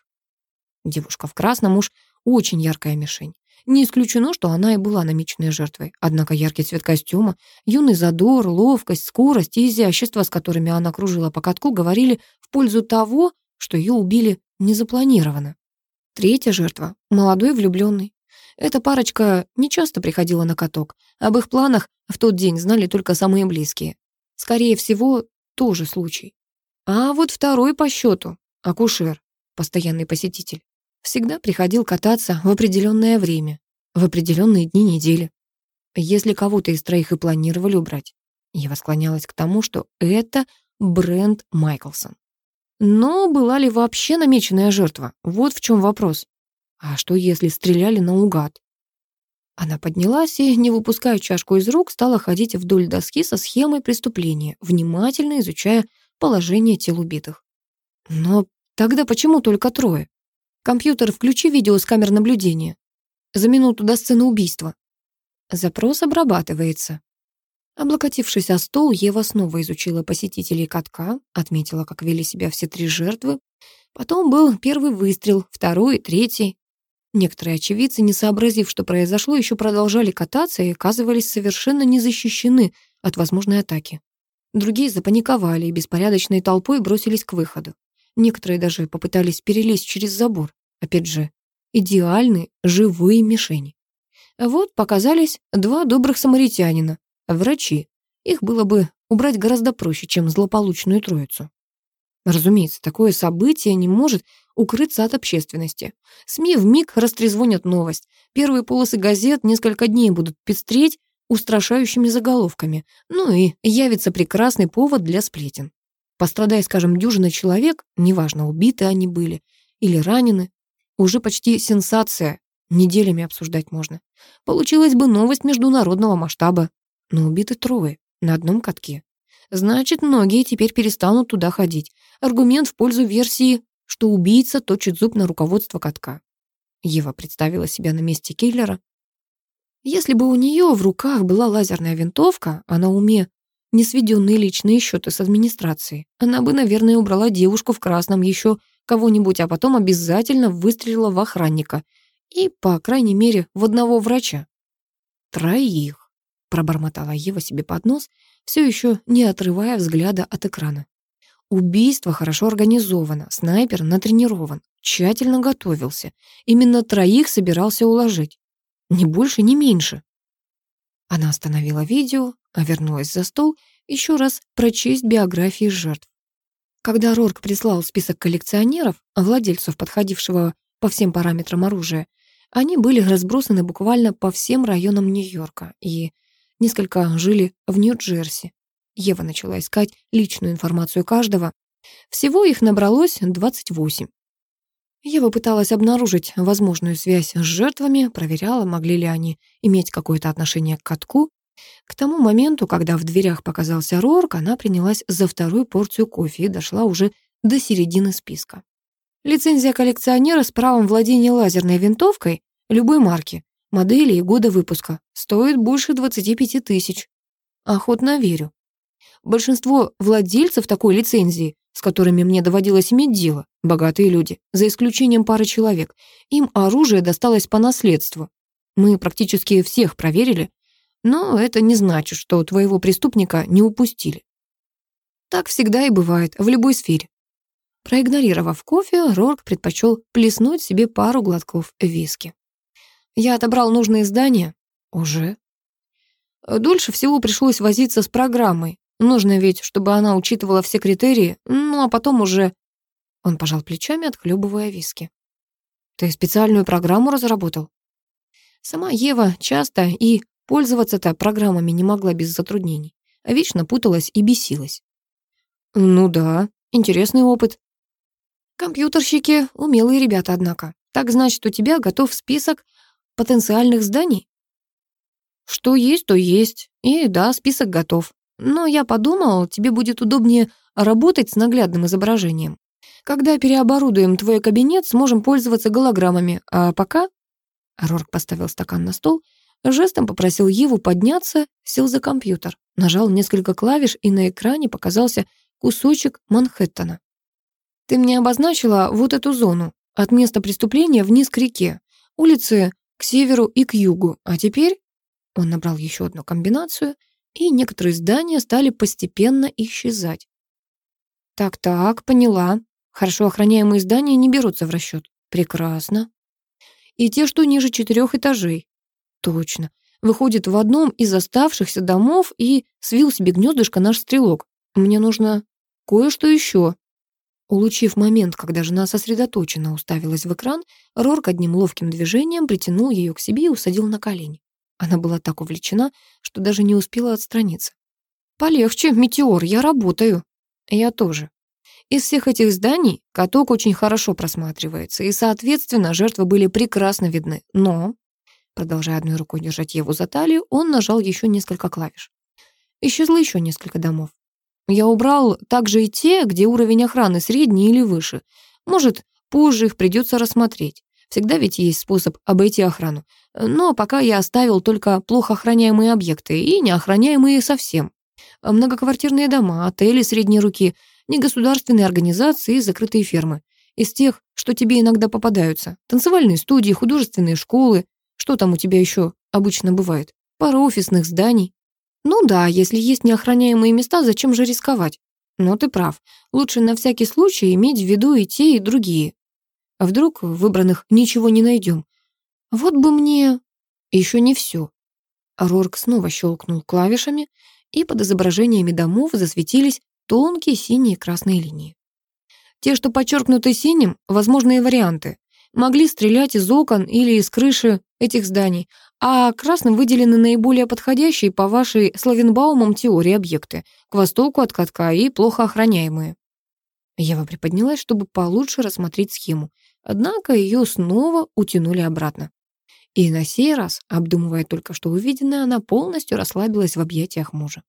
Девушка в красном уж очень яркая мишень. Не исключено, что она и была намеченной жертвой. Однако яркий цвет костюма, юный задор, ловкость, скорость и изящество, с которыми она кружила по катку, говорили в пользу того, что ее убили незапланированно. Третья жертва — молодой влюбленный. Эта парочка нечасто приходила на каток. Об их планах в тот день знали только самые близкие. Скорее всего, тоже случай. А вот второй по счету, акушер, постоянный посетитель, всегда приходил кататься в определенное время, в определенные дни недели. Если кого-то из троих и планировали убрать, я склонялась к тому, что это Брент Майклсон. Но была ли вообще намеченная жертва? Вот в чем вопрос. А что, если стреляли наугад? Она поднялась и, не выпуская чашку из рук, стала ходить вдоль доски со схемой преступления, внимательно изучая положение тел убитых. Но тогда почему только трое? Компьютер, включи видео с камер наблюдения. За минуту до сцены убийства. Запрос обрабатывается. Облокотившись о стол, Ева снова изучила посетителей катка, отметила, как вели себя все три жертвы. Потом был первый выстрел, второй, третий. Некоторые очевидцы, не сообразив, что произошло, еще продолжали кататься и оказывались совершенно не защищены от возможной атаки. Другие запаниковали и беспорядочной толпой бросились к выходу. Некоторые даже попытались перелезть через забор. Опять же, идеальные живые мишени. Вот показались два добрых самаритянина, врачи. Их было бы убрать гораздо проще, чем злополучную троицу. Разумеется, такое событие не может укрыться от общественности. СМИ вмиг растрезвонят новость. Первые полосы газет несколько дней будут пестреть устрашающими заголовками. Ну и явится прекрасный повод для сплетен. Пострадая, скажем, дюжина человек, неважно, убиты они были или ранены, уже почти сенсация, неделями обсуждать можно. Получилась бы новость международного масштаба, но убиты трое на одном катке. Значит, многие теперь перестанут туда ходить. Аргумент в пользу версии, что убийца точит зуб на руководство катка. Ева представила себя на месте киллера. Если бы у нее в руках была лазерная винтовка, а на уме не сведенные личные счеты с администрацией, она бы, наверное, убрала девушку в красном еще кого-нибудь, а потом обязательно выстрелила в охранника и, по крайней мере, в одного врача. Троих пробормотала Ева себе под нос, все еще не отрывая взгляда от экрана. Убийство хорошо организовано, снайпер натренирован, тщательно готовился. Именно троих собирался уложить. Ни больше, ни меньше. Она остановила видео, а вернулась за стол еще раз прочесть биографии жертв. Когда Рорк прислал список коллекционеров, владельцев подходившего по всем параметрам оружия, они были разбросаны буквально по всем районам Нью-Йорка, и Несколько жили в Нью-Джерси. Ева начала искать личную информацию каждого. Всего их набралось 28. Ева пыталась обнаружить возможную связь с жертвами, проверяла, могли ли они иметь какое-то отношение к катку. К тому моменту, когда в дверях показался Рорк, она принялась за вторую порцию кофе и дошла уже до середины списка. Лицензия коллекционера с правом владения лазерной винтовкой любой марки модели и года выпуска. Стоит больше 25 тысяч. Охотно верю. Большинство владельцев такой лицензии, с которыми мне доводилось иметь дело, богатые люди, за исключением пары человек, им оружие досталось по наследству. Мы практически всех проверили, но это не значит, что твоего преступника не упустили. Так всегда и бывает в любой сфере. Проигнорировав кофе, Рорк предпочел плеснуть себе пару глотков виски. Я отобрал нужные издания. Уже. Дольше всего пришлось возиться с программой. Нужно ведь, чтобы она учитывала все критерии, ну а потом уже... Он пожал плечами, отхлебывая виски. Ты специальную программу разработал? Сама Ева часто и пользоваться-то программами не могла без затруднений. А вечно путалась и бесилась. Ну да, интересный опыт. Компьютерщики — умелые ребята, однако. Так значит, у тебя готов список потенциальных зданий? Что есть, то есть. И да, список готов. Но я подумал, тебе будет удобнее работать с наглядным изображением. Когда переоборудуем твой кабинет, сможем пользоваться голограммами. А пока...» Рорк поставил стакан на стол, жестом попросил Еву подняться, сел за компьютер, нажал несколько клавиш, и на экране показался кусочек Манхэттена. «Ты мне обозначила вот эту зону, от места преступления вниз к реке. Улицы к северу и к югу. А теперь он набрал еще одну комбинацию, и некоторые здания стали постепенно исчезать. Так-так, поняла. Хорошо охраняемые здания не берутся в расчет. Прекрасно. И те, что ниже четырех этажей. Точно. Выходит, в одном из оставшихся домов и свил себе гнездышко наш стрелок. Мне нужно кое-что еще. Улучив момент, когда жена сосредоточенно уставилась в экран, Рорк одним ловким движением притянул ее к себе и усадил на колени. Она была так увлечена, что даже не успела отстраниться. «Полегче, Метеор, я работаю». «Я тоже. Из всех этих зданий каток очень хорошо просматривается, и, соответственно, жертвы были прекрасно видны. Но, продолжая одной рукой держать Еву за талию, он нажал еще несколько клавиш. Исчезло еще несколько домов. Я убрал также и те, где уровень охраны средний или выше. Может, позже их придется рассмотреть. Всегда ведь есть способ обойти охрану. Но пока я оставил только плохо охраняемые объекты и неохраняемые совсем. Многоквартирные дома, отели средней руки, негосударственные организации и закрытые фермы. Из тех, что тебе иногда попадаются. Танцевальные студии, художественные школы. Что там у тебя еще обычно бывает? Пара офисных зданий. Ну да, если есть неохраняемые места, зачем же рисковать? Но ты прав. Лучше на всякий случай иметь в виду и те, и другие. А вдруг в выбранных ничего не найдем? Вот бы мне... Еще не все. Рорк снова щелкнул клавишами, и под изображениями домов засветились тонкие синие и красные линии. Те, что подчеркнуты синим, возможные варианты. Могли стрелять из окон или из крыши этих зданий, а красным выделены наиболее подходящие по вашей Славенбаумам теории объекты, к востоку от катка и плохо охраняемые. Ева приподнялась, чтобы получше рассмотреть схему, однако ее снова утянули обратно. И на сей раз, обдумывая только что увиденное, она полностью расслабилась в объятиях мужа.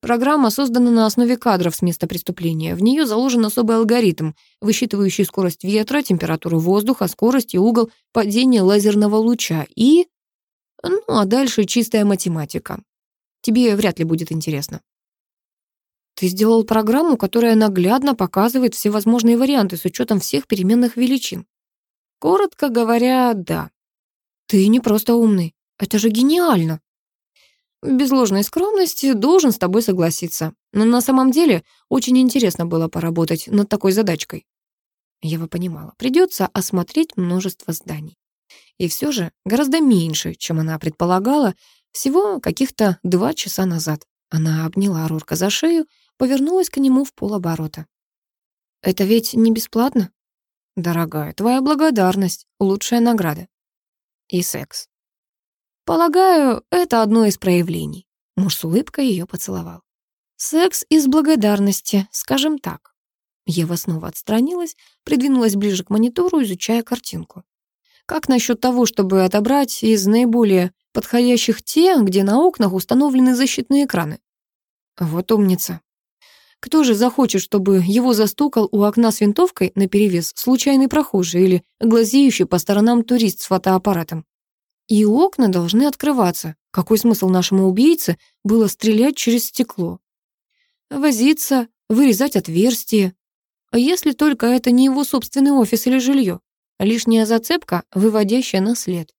Программа создана на основе кадров с места преступления. В нее заложен особый алгоритм, высчитывающий скорость ветра, температуру воздуха, скорость и угол падения лазерного луча и... Ну, а дальше чистая математика. Тебе вряд ли будет интересно. Ты сделал программу, которая наглядно показывает все возможные варианты с учетом всех переменных величин. Коротко говоря, да. Ты не просто умный. Это же гениально. Без ложной скромности должен с тобой согласиться. Но на самом деле очень интересно было поработать над такой задачкой. Ева понимала, придется осмотреть множество зданий. И все же гораздо меньше, чем она предполагала, всего каких-то два часа назад. Она обняла Рурка за шею, повернулась к нему в полоборота. «Это ведь не бесплатно?» «Дорогая, твоя благодарность — лучшая награда и секс. Полагаю, это одно из проявлений. Муж с улыбкой ее поцеловал. Секс из благодарности, скажем так. Ева снова отстранилась, придвинулась ближе к монитору, изучая картинку. Как насчет того, чтобы отобрать из наиболее подходящих те, где на окнах установлены защитные экраны? Вот умница. Кто же захочет, чтобы его застукал у окна с винтовкой наперевес случайный прохожий или глазеющий по сторонам турист с фотоаппаратом? И окна должны открываться. Какой смысл нашему убийце было стрелять через стекло? Возиться, вырезать отверстия. Если только это не его собственный офис или жилье. Лишняя зацепка, выводящая на след.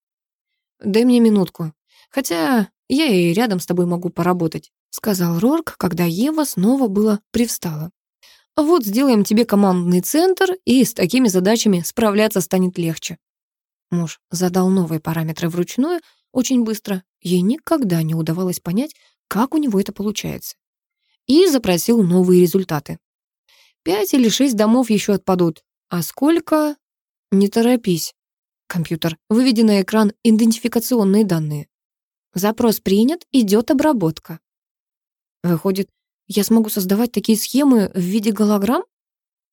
Дай мне минутку. Хотя я и рядом с тобой могу поработать сказал Рорк, когда Ева снова было привстала. Вот сделаем тебе командный центр, и с такими задачами справляться станет легче. Муж задал новые параметры вручную очень быстро. Ей никогда не удавалось понять, как у него это получается. И запросил новые результаты. Пять или шесть домов еще отпадут. А сколько? Не торопись. Компьютер, выведи на экран идентификационные данные. Запрос принят, идет обработка. Выходит, я смогу создавать такие схемы в виде голограмм?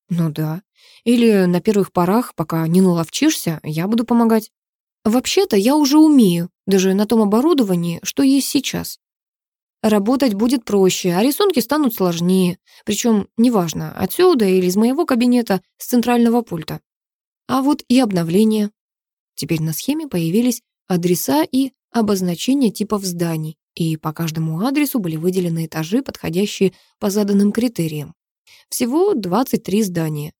Ну да. Или на первых порах, пока не наловчишься, я буду помогать. Вообще-то я уже умею, даже на том оборудовании, что есть сейчас. Работать будет проще, а рисунки станут сложнее. Причем неважно, отсюда или из моего кабинета, с центрального пульта. А вот и обновление. Теперь на схеме появились адреса и обозначения типов зданий и по каждому адресу были выделены этажи, подходящие по заданным критериям. Всего 23 здания.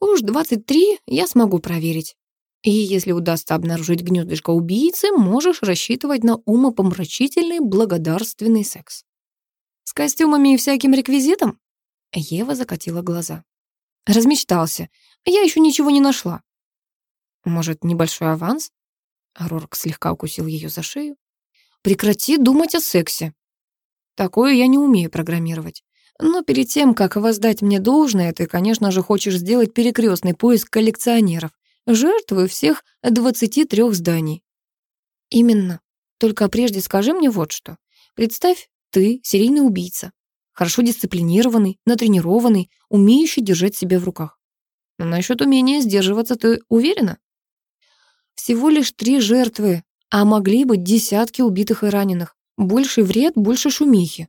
Уж 23 я смогу проверить. И если удастся обнаружить гнездышко убийцы, можешь рассчитывать на умопомрачительный благодарственный секс. С костюмами и всяким реквизитом? Ева закатила глаза. Размечтался. Я еще ничего не нашла. Может, небольшой аванс? Рорк слегка укусил ее за шею. Прекрати думать о сексе. Такое я не умею программировать. Но перед тем, как воздать мне должное, ты, конечно же, хочешь сделать перекрестный поиск коллекционеров, жертвы всех 23 зданий. Именно. Только прежде скажи мне вот что. Представь, ты серийный убийца. хорошо дисциплинированный, натренированный, умеющий держать себя в руках. Но насчет умения сдерживаться ты уверена? Всего лишь три жертвы, а могли быть десятки убитых и раненых. Больше вред, больше шумихи.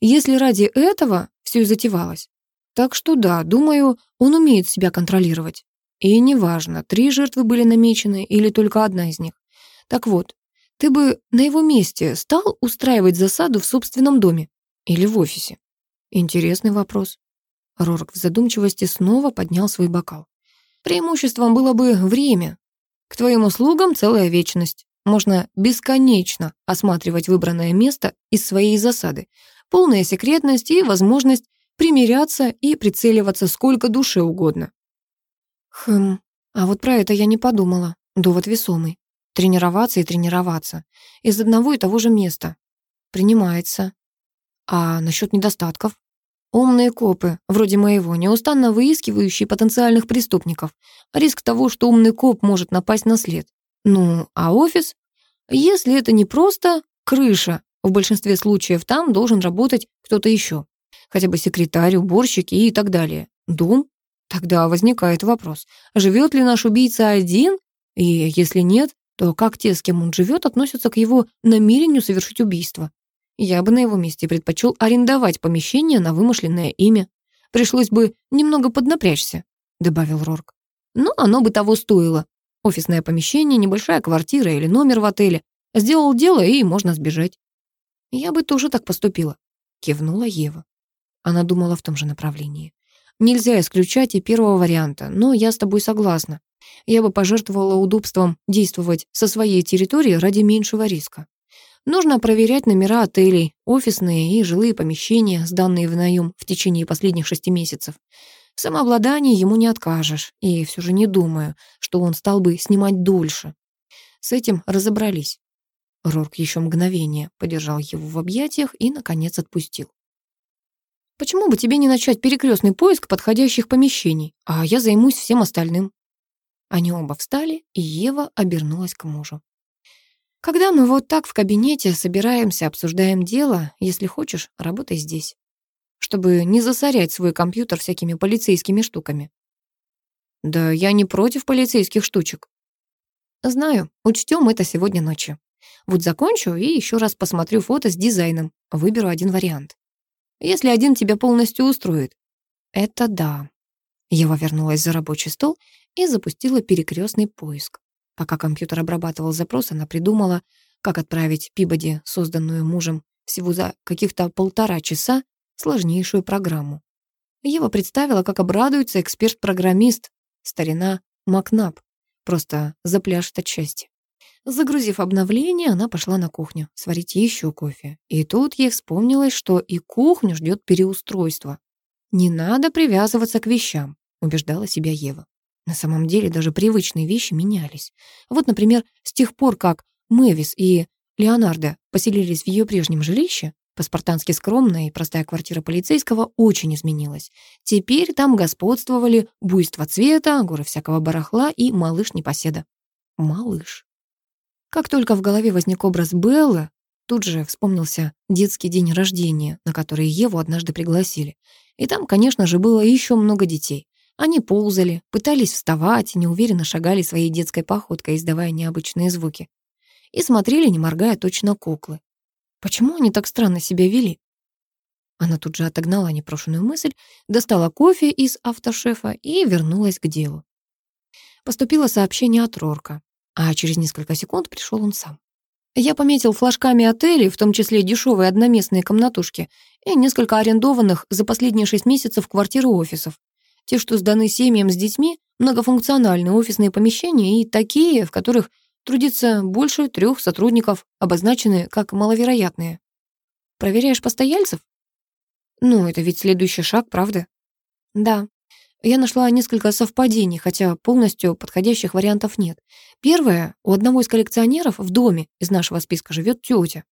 Если ради этого все и затевалось. Так что да, думаю, он умеет себя контролировать. И неважно, три жертвы были намечены или только одна из них. Так вот, ты бы на его месте стал устраивать засаду в собственном доме или в офисе? Интересный вопрос. Рорк в задумчивости снова поднял свой бокал. Преимуществом было бы время. К твоим услугам целая вечность. Можно бесконечно осматривать выбранное место из своей засады. Полная секретность и возможность примиряться и прицеливаться сколько душе угодно. Хм, а вот про это я не подумала. Довод весомый. Тренироваться и тренироваться. Из одного и того же места. Принимается. А насчет недостатков? Умные копы, вроде моего, неустанно выискивающие потенциальных преступников. Риск того, что умный коп может напасть на след. Ну, а офис? Если это не просто крыша, в большинстве случаев там должен работать кто-то еще. Хотя бы секретарь, уборщики и так далее. Дом? Тогда возникает вопрос, живет ли наш убийца один? И если нет, то как те, с кем он живет, относятся к его намерению совершить убийство? Я бы на его месте предпочел арендовать помещение на вымышленное имя. Пришлось бы немного поднапрячься, добавил Рорк. Но оно бы того стоило. Офисное помещение, небольшая квартира или номер в отеле. Сделал дело, и можно сбежать. Я бы тоже так поступила, кивнула Ева. Она думала в том же направлении. Нельзя исключать и первого варианта, но я с тобой согласна. Я бы пожертвовала удобством действовать со своей территории ради меньшего риска. Нужно проверять номера отелей, офисные и жилые помещения, сданные в наем в течение последних шести месяцев. В самообладании ему не откажешь, и все же не думаю, что он стал бы снимать дольше. С этим разобрались. Рорк еще мгновение подержал его в объятиях и, наконец, отпустил. «Почему бы тебе не начать перекрестный поиск подходящих помещений, а я займусь всем остальным?» Они оба встали, и Ева обернулась к мужу. «Когда мы вот так в кабинете собираемся, обсуждаем дело, если хочешь, работай здесь» чтобы не засорять свой компьютер всякими полицейскими штуками. Да я не против полицейских штучек. Знаю, учтем это сегодня ночью. Вот закончу и еще раз посмотрю фото с дизайном, выберу один вариант. Если один тебя полностью устроит. Это да. Ева вернулась за рабочий стол и запустила перекрестный поиск. Пока компьютер обрабатывал запрос, она придумала, как отправить Пибоди, созданную мужем всего за каких-то полтора часа, сложнейшую программу. Ева представила, как обрадуется эксперт-программист, старина Макнап, просто запляшет от счастья. Загрузив обновление, она пошла на кухню сварить еще кофе. И тут ей вспомнилось, что и кухню ждет переустройство. «Не надо привязываться к вещам», — убеждала себя Ева. На самом деле даже привычные вещи менялись. Вот, например, с тех пор, как Мэвис и Леонардо поселились в ее прежнем жилище, Паспартански скромная и простая квартира полицейского очень изменилась. Теперь там господствовали буйство цвета, горы всякого барахла и малыш-непоседа. Малыш. Как только в голове возник образ Беллы, тут же вспомнился детский день рождения, на который Еву однажды пригласили. И там, конечно же, было еще много детей. Они ползали, пытались вставать, неуверенно шагали своей детской походкой, издавая необычные звуки. И смотрели, не моргая, точно куклы. Почему они так странно себя вели? Она тут же отогнала непрошенную мысль, достала кофе из автошефа и вернулась к делу. Поступило сообщение от Рорка, а через несколько секунд пришел он сам. Я пометил флажками отелей, в том числе дешевые одноместные комнатушки, и несколько арендованных за последние шесть месяцев квартир и офисов. Те, что сданы семьям с детьми, многофункциональные офисные помещения и такие, в которых Трудится больше трех сотрудников, обозначены как маловероятные. Проверяешь постояльцев? Ну, это ведь следующий шаг, правда? Да. Я нашла несколько совпадений, хотя полностью подходящих вариантов нет. Первое, у одного из коллекционеров в доме из нашего списка живет тетя.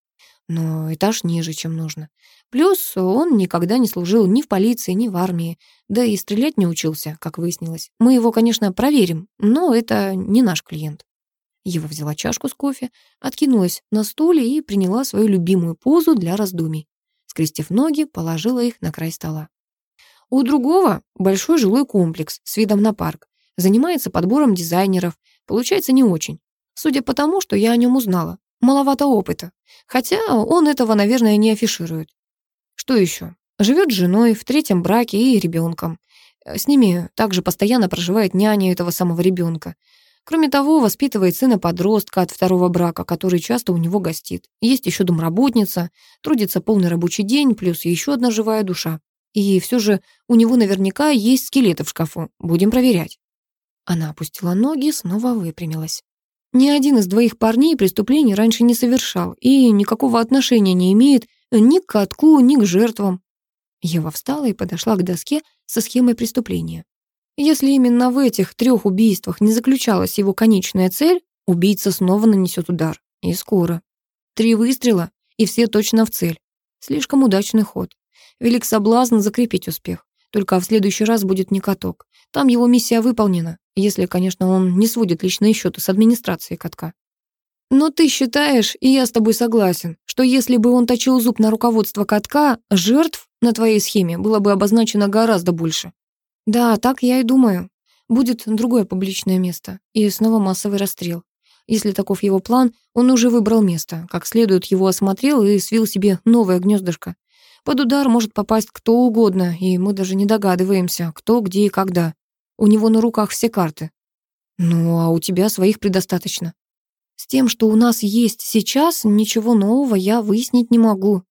Но этаж ниже, чем нужно. Плюс он никогда не служил ни в полиции, ни в армии. Да и стрелять не учился, как выяснилось. Мы его, конечно, проверим, но это не наш клиент. Ева взяла чашку с кофе, откинулась на стуле и приняла свою любимую позу для раздумий. скрестив ноги, положила их на край стола. У другого большой жилой комплекс с видом на парк. Занимается подбором дизайнеров. Получается не очень. Судя по тому, что я о нем узнала. Маловато опыта. Хотя он этого, наверное, не афиширует. Что еще? Живет с женой, в третьем браке и ребенком. С ними также постоянно проживает няня этого самого ребенка. Кроме того, воспитывает сына-подростка от второго брака, который часто у него гостит. Есть еще домработница, трудится полный рабочий день, плюс еще одна живая душа. И все же у него наверняка есть скелеты в шкафу. Будем проверять. Она опустила ноги снова выпрямилась. Ни один из двоих парней преступлений раньше не совершал и никакого отношения не имеет ни к катку, ни к жертвам. Ева встала и подошла к доске со схемой преступления. Если именно в этих трех убийствах не заключалась его конечная цель, убийца снова нанесет удар. И скоро. Три выстрела, и все точно в цель. Слишком удачный ход. Велик соблазн закрепить успех. Только в следующий раз будет не каток. Там его миссия выполнена, если, конечно, он не сводит личные счеты с администрацией катка. Но ты считаешь, и я с тобой согласен, что если бы он точил зуб на руководство катка, жертв на твоей схеме было бы обозначено гораздо больше. Да, так я и думаю. Будет другое публичное место. И снова массовый расстрел. Если таков его план, он уже выбрал место, как следует его осмотрел и свил себе новое гнездышко. Под удар может попасть кто угодно, и мы даже не догадываемся, кто, где и когда. У него на руках все карты. Ну, а у тебя своих предостаточно. С тем, что у нас есть сейчас, ничего нового я выяснить не могу.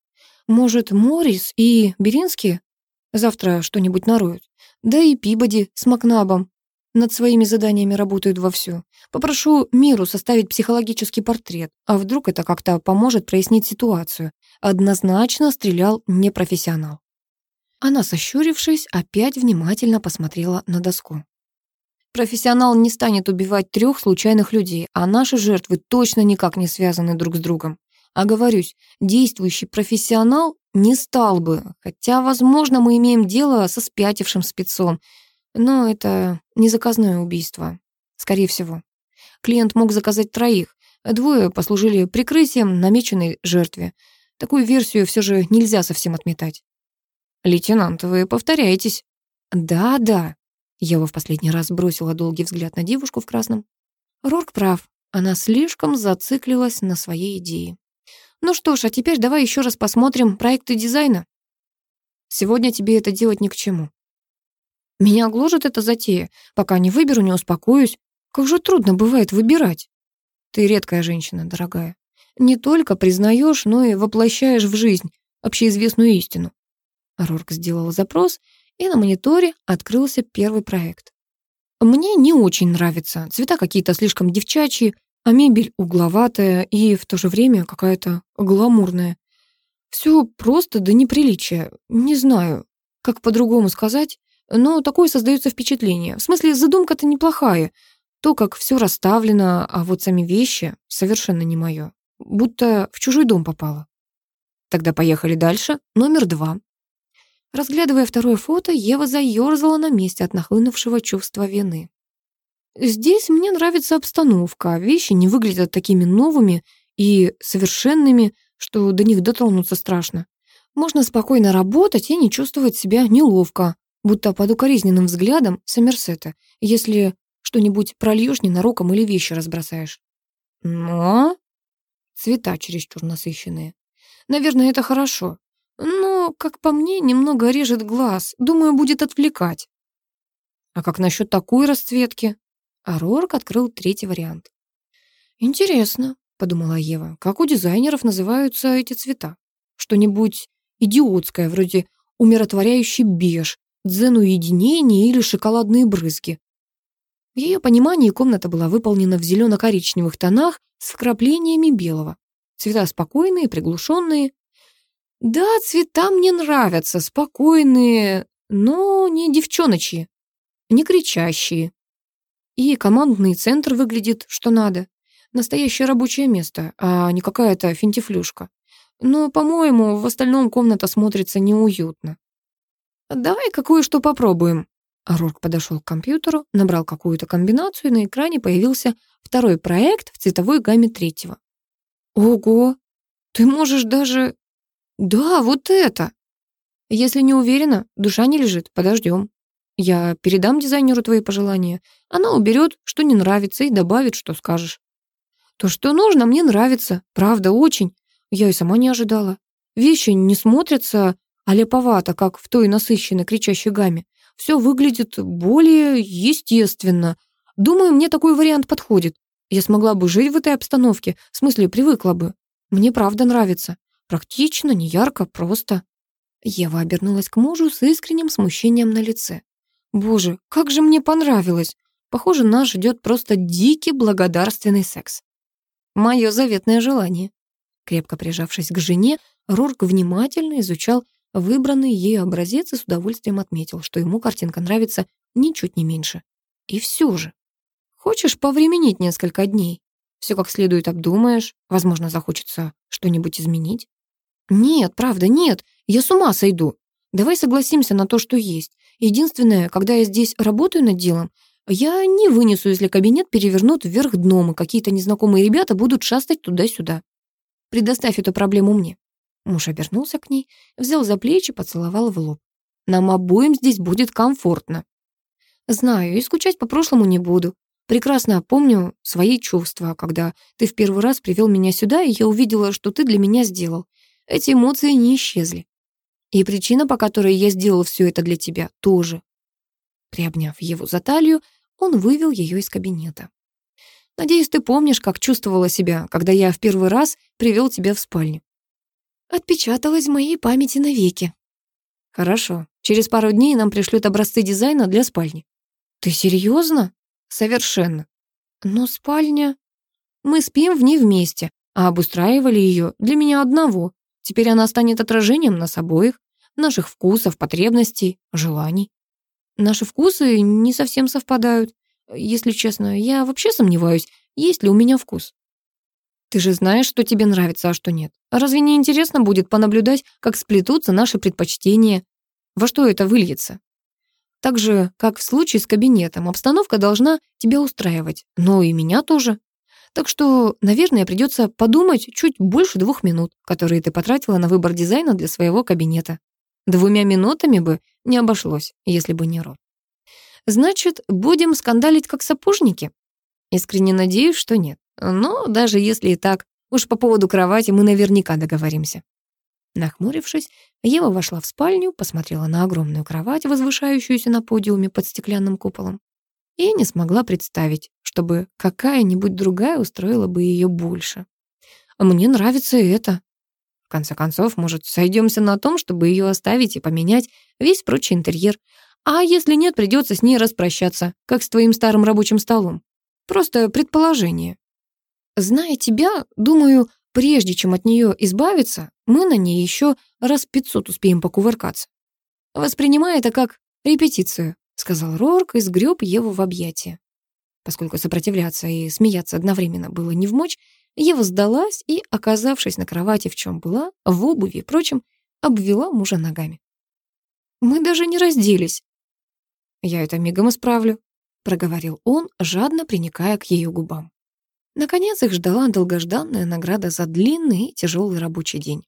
Может, Моррис и Беринский завтра что-нибудь нароют? Да и Пибоди с Макнабом над своими заданиями работают вовсю. Попрошу Миру составить психологический портрет, а вдруг это как-то поможет прояснить ситуацию. Однозначно стрелял непрофессионал. Она, сощурившись, опять внимательно посмотрела на доску. Профессионал не станет убивать трех случайных людей, а наши жертвы точно никак не связаны друг с другом. Оговорюсь, действующий профессионал не стал бы, хотя, возможно, мы имеем дело со спятившим спецом, но это не заказное убийство, скорее всего. Клиент мог заказать троих, двое послужили прикрытием намеченной жертве. Такую версию все же нельзя совсем отметать. «Лейтенант, вы повторяетесь». «Да-да», — Ева в последний раз бросила долгий взгляд на девушку в красном. Рорк прав, она слишком зациклилась на своей идее. Ну что ж, а теперь давай еще раз посмотрим проекты дизайна. Сегодня тебе это делать ни к чему. Меня гложет эта затея. Пока не выберу, не успокоюсь. Как же трудно бывает выбирать. Ты редкая женщина, дорогая. Не только признаешь, но и воплощаешь в жизнь общеизвестную истину. Рорк сделала запрос, и на мониторе открылся первый проект. Мне не очень нравится. Цвета какие-то слишком девчачьи, а мебель угловатая и в то же время какая-то гламурная. Все просто до неприличия. Не знаю, как по-другому сказать, но такое создается впечатление. В смысле, задумка-то неплохая. То, как все расставлено, а вот сами вещи совершенно не мое. Будто в чужой дом попало. Тогда поехали дальше. Номер два. Разглядывая второе фото, Ева заёрзала на месте от нахлынувшего чувства вины. Здесь мне нравится обстановка, вещи не выглядят такими новыми и совершенными, что до них дотронуться страшно. Можно спокойно работать и не чувствовать себя неловко, будто под укоризненным взглядом Сомерсета, если что-нибудь прольешь ненароком или вещи разбросаешь. Но цвета чересчур насыщенные. Наверное, это хорошо. Но, как по мне, немного режет глаз. Думаю, будет отвлекать. А как насчет такой расцветки? А Рорк открыл третий вариант. «Интересно», — подумала Ева, «как у дизайнеров называются эти цвета? Что-нибудь идиотское, вроде умиротворяющий беж, дзен уединения или шоколадные брызги». В ее понимании комната была выполнена в зелено-коричневых тонах с вкраплениями белого. Цвета спокойные, приглушенные. Да, цвета мне нравятся, спокойные, но не девчоночьи, не кричащие, и командный центр выглядит что надо. Настоящее рабочее место, а не какая-то финтифлюшка. Но, по-моему, в остальном комната смотрится неуютно. «Давай кое-что попробуем». Рорк подошел к компьютеру, набрал какую-то комбинацию, и на экране появился второй проект в цветовой гамме третьего. «Ого! Ты можешь даже...» Да, вот это. Если не уверена, душа не лежит, подождем. Я передам дизайнеру твои пожелания. Она уберет, что не нравится, и добавит, что скажешь. То, что нужно, мне нравится. Правда, очень. Я и сама не ожидала. Вещи не смотрятся аляповато, как в той насыщенной кричащей гамме. Все выглядит более естественно. Думаю, мне такой вариант подходит. Я смогла бы жить в этой обстановке, в смысле, привыкла бы. Мне правда нравится. Практично, не ярко, просто. Ева обернулась к мужу с искренним смущением на лице. Боже, как же мне понравилось. Похоже, нас ждет просто дикий благодарственный секс. Мое заветное желание. Крепко прижавшись к жене, Рорк внимательно изучал выбранный ей образец и с удовольствием отметил, что ему картинка нравится ничуть не меньше. И все же. Хочешь повременить несколько дней? Все как следует обдумаешь, возможно, захочется что-нибудь изменить. Нет, правда, нет, я с ума сойду. Давай согласимся на то, что есть. Единственное, когда я здесь работаю над делом, я не вынесу, если кабинет перевернут вверх дном, и какие-то незнакомые ребята будут шастать туда-сюда. Предоставь эту проблему мне. Муж обернулся к ней, взял за плечи, поцеловал в лоб. Нам обоим здесь будет комфортно. Знаю, и скучать по прошлому не буду. Прекрасно помню свои чувства, когда ты в первый раз привел меня сюда, и я увидела, что ты для меня сделал. Эти эмоции не исчезли. И причина, по которой я сделал все это для тебя, тоже. Приобняв его за талию, он вывел ее из кабинета. Надеюсь, ты помнишь, как чувствовала себя, когда я в первый раз привел тебя в спальню. Отпечаталось в моей памяти навеки. Хорошо. Через пару дней нам пришлют образцы дизайна для спальни. Ты серьезно? Совершенно. Но спальня... Мы спим в ней вместе, а обустраивали ее для меня одного. Теперь она станет отражением нас обоих, наших вкусов, потребностей, желаний. Наши вкусы не совсем совпадают. Если честно, я вообще сомневаюсь, есть ли у меня вкус. Ты же знаешь, что тебе нравится, а что нет. Разве не интересно будет понаблюдать, как сплетутся наши предпочтения? Во что это выльется? Так же, как в случае с кабинетом, обстановка должна тебя устраивать, но и меня тоже. Так что, наверное, придется подумать чуть больше двух минут, которые ты потратила на выбор дизайна для своего кабинета. Двумя минутами бы не обошлось, если бы не Рот. Значит, будем скандалить как сапожники? Искренне надеюсь, что нет. Но даже если и так, уж по поводу кровати мы наверняка договоримся. Нахмурившись, Ева вошла в спальню, посмотрела на огромную кровать, возвышающуюся на подиуме под стеклянным куполом, и не смогла представить, чтобы какая-нибудь другая устроила бы ее больше. Мне нравится это. В конце концов, может, сойдемся на том, чтобы ее оставить и поменять весь прочий интерьер. А если нет, придется с ней распрощаться, как с твоим старым рабочим столом. Просто предположение. Зная тебя, думаю, прежде чем от нее избавиться, мы на ней еще раз пятьсот успеем покувыркаться. Воспринимай это как репетицию, сказал Рорк и сгреб Еву в объятия. Поскольку сопротивляться и смеяться одновременно было не в мочь, Ева сдалась и, оказавшись на кровати, в чем была, в обуви и прочем, обвела мужа ногами. «Мы даже не разделись». «Я это мигом исправлю», — проговорил он, жадно приникая к ее губам. Наконец их ждала долгожданная награда за длинный и тяжелый рабочий день.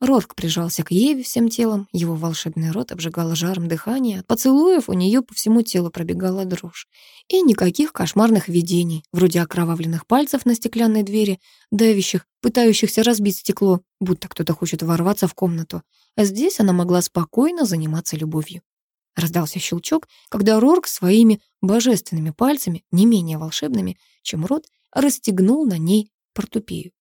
Рорк прижался к Еве всем телом, его волшебный рот обжигало жаром дыхания, от поцелуев у нее по всему телу пробегала дрожь. И никаких кошмарных видений, вроде окровавленных пальцев на стеклянной двери, давящих, пытающихся разбить стекло, будто кто-то хочет ворваться в комнату. А здесь она могла спокойно заниматься любовью. Раздался щелчок, когда Рорк своими божественными пальцами, не менее волшебными, чем рот, расстегнул на ней портупею.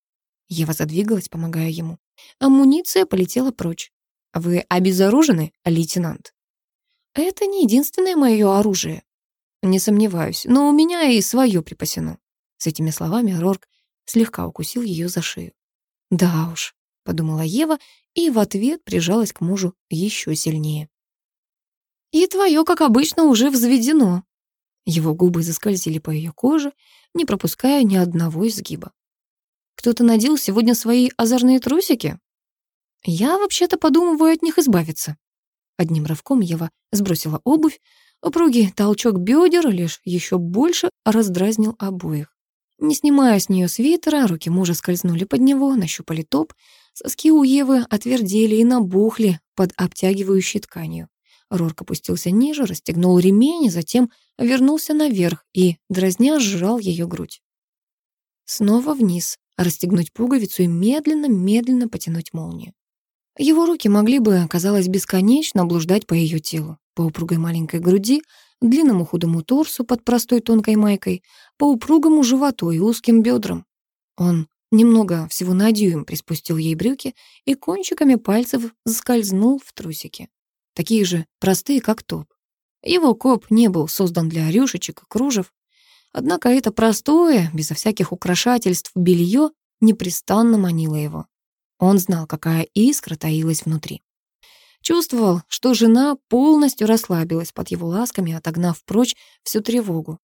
Ева задвигалась, помогая ему. Амуниция полетела прочь. «Вы обезоружены, лейтенант?» «Это не единственное мое оружие». «Не сомневаюсь, но у меня и свое припасено». С этими словами Рорк слегка укусил ее за шею. «Да уж», — подумала Ева и в ответ прижалась к мужу еще сильнее. «И твое, как обычно, уже взведено». Его губы заскользили по ее коже, не пропуская ни одного изгиба. Кто-то надел сегодня свои озорные трусики? Я вообще-то подумываю от них избавиться. Одним рывком Ева сбросила обувь, упругий толчок бедер лишь еще больше раздразнил обоих. Не снимая с нее свитера, руки мужа скользнули под него, нащупали топ. Соски у Евы отвердели и набухли под обтягивающей тканью. Рорк опустился ниже, расстегнул ремень, затем вернулся наверх и, дразня, сжал ее грудь. Снова вниз, расстегнуть пуговицу и медленно-медленно потянуть молнию. Его руки могли бы, казалось, бесконечно блуждать по ее телу, по упругой маленькой груди, длинному худому торсу под простой тонкой майкой, по упругому животу и узким бедрам. Он немного, всего на дюйм, приспустил ей брюки и кончиками пальцев заскользнул в трусики. Такие же простые, как топ. Его коп не был создан для рюшечек и кружев, однако это простое, безо всяких украшательств, белье непрестанно манило его. Он знал, какая искра таилась внутри. Чувствовал, что жена полностью расслабилась под его ласками, отогнав прочь всю тревогу.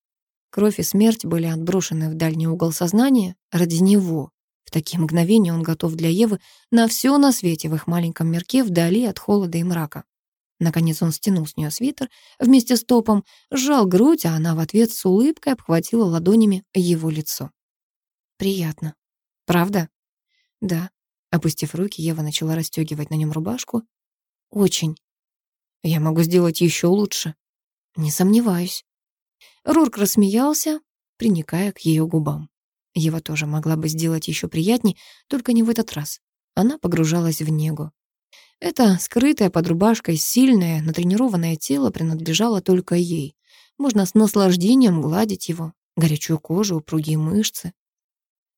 Кровь и смерть были отброшены в дальний угол сознания ради него. В такие мгновения он готов для Евы на все на свете в их маленьком мирке вдали от холода и мрака. Наконец он стянул с нее свитер вместе с топом, сжал грудь, а она в ответ с улыбкой обхватила ладонями его лицо. «Приятно. Правда?» «Да», Опустив руки, Ева начала расстегивать на нем рубашку. «Очень. Я могу сделать еще лучше». «Не сомневаюсь». Рурк рассмеялся, приникая к ее губам. Ева тоже могла бы сделать еще приятней, только не в этот раз. Она погружалась в негу. Это скрытое под рубашкой сильное, натренированное тело принадлежало только ей. Можно с наслаждением гладить его, горячую кожу, упругие мышцы.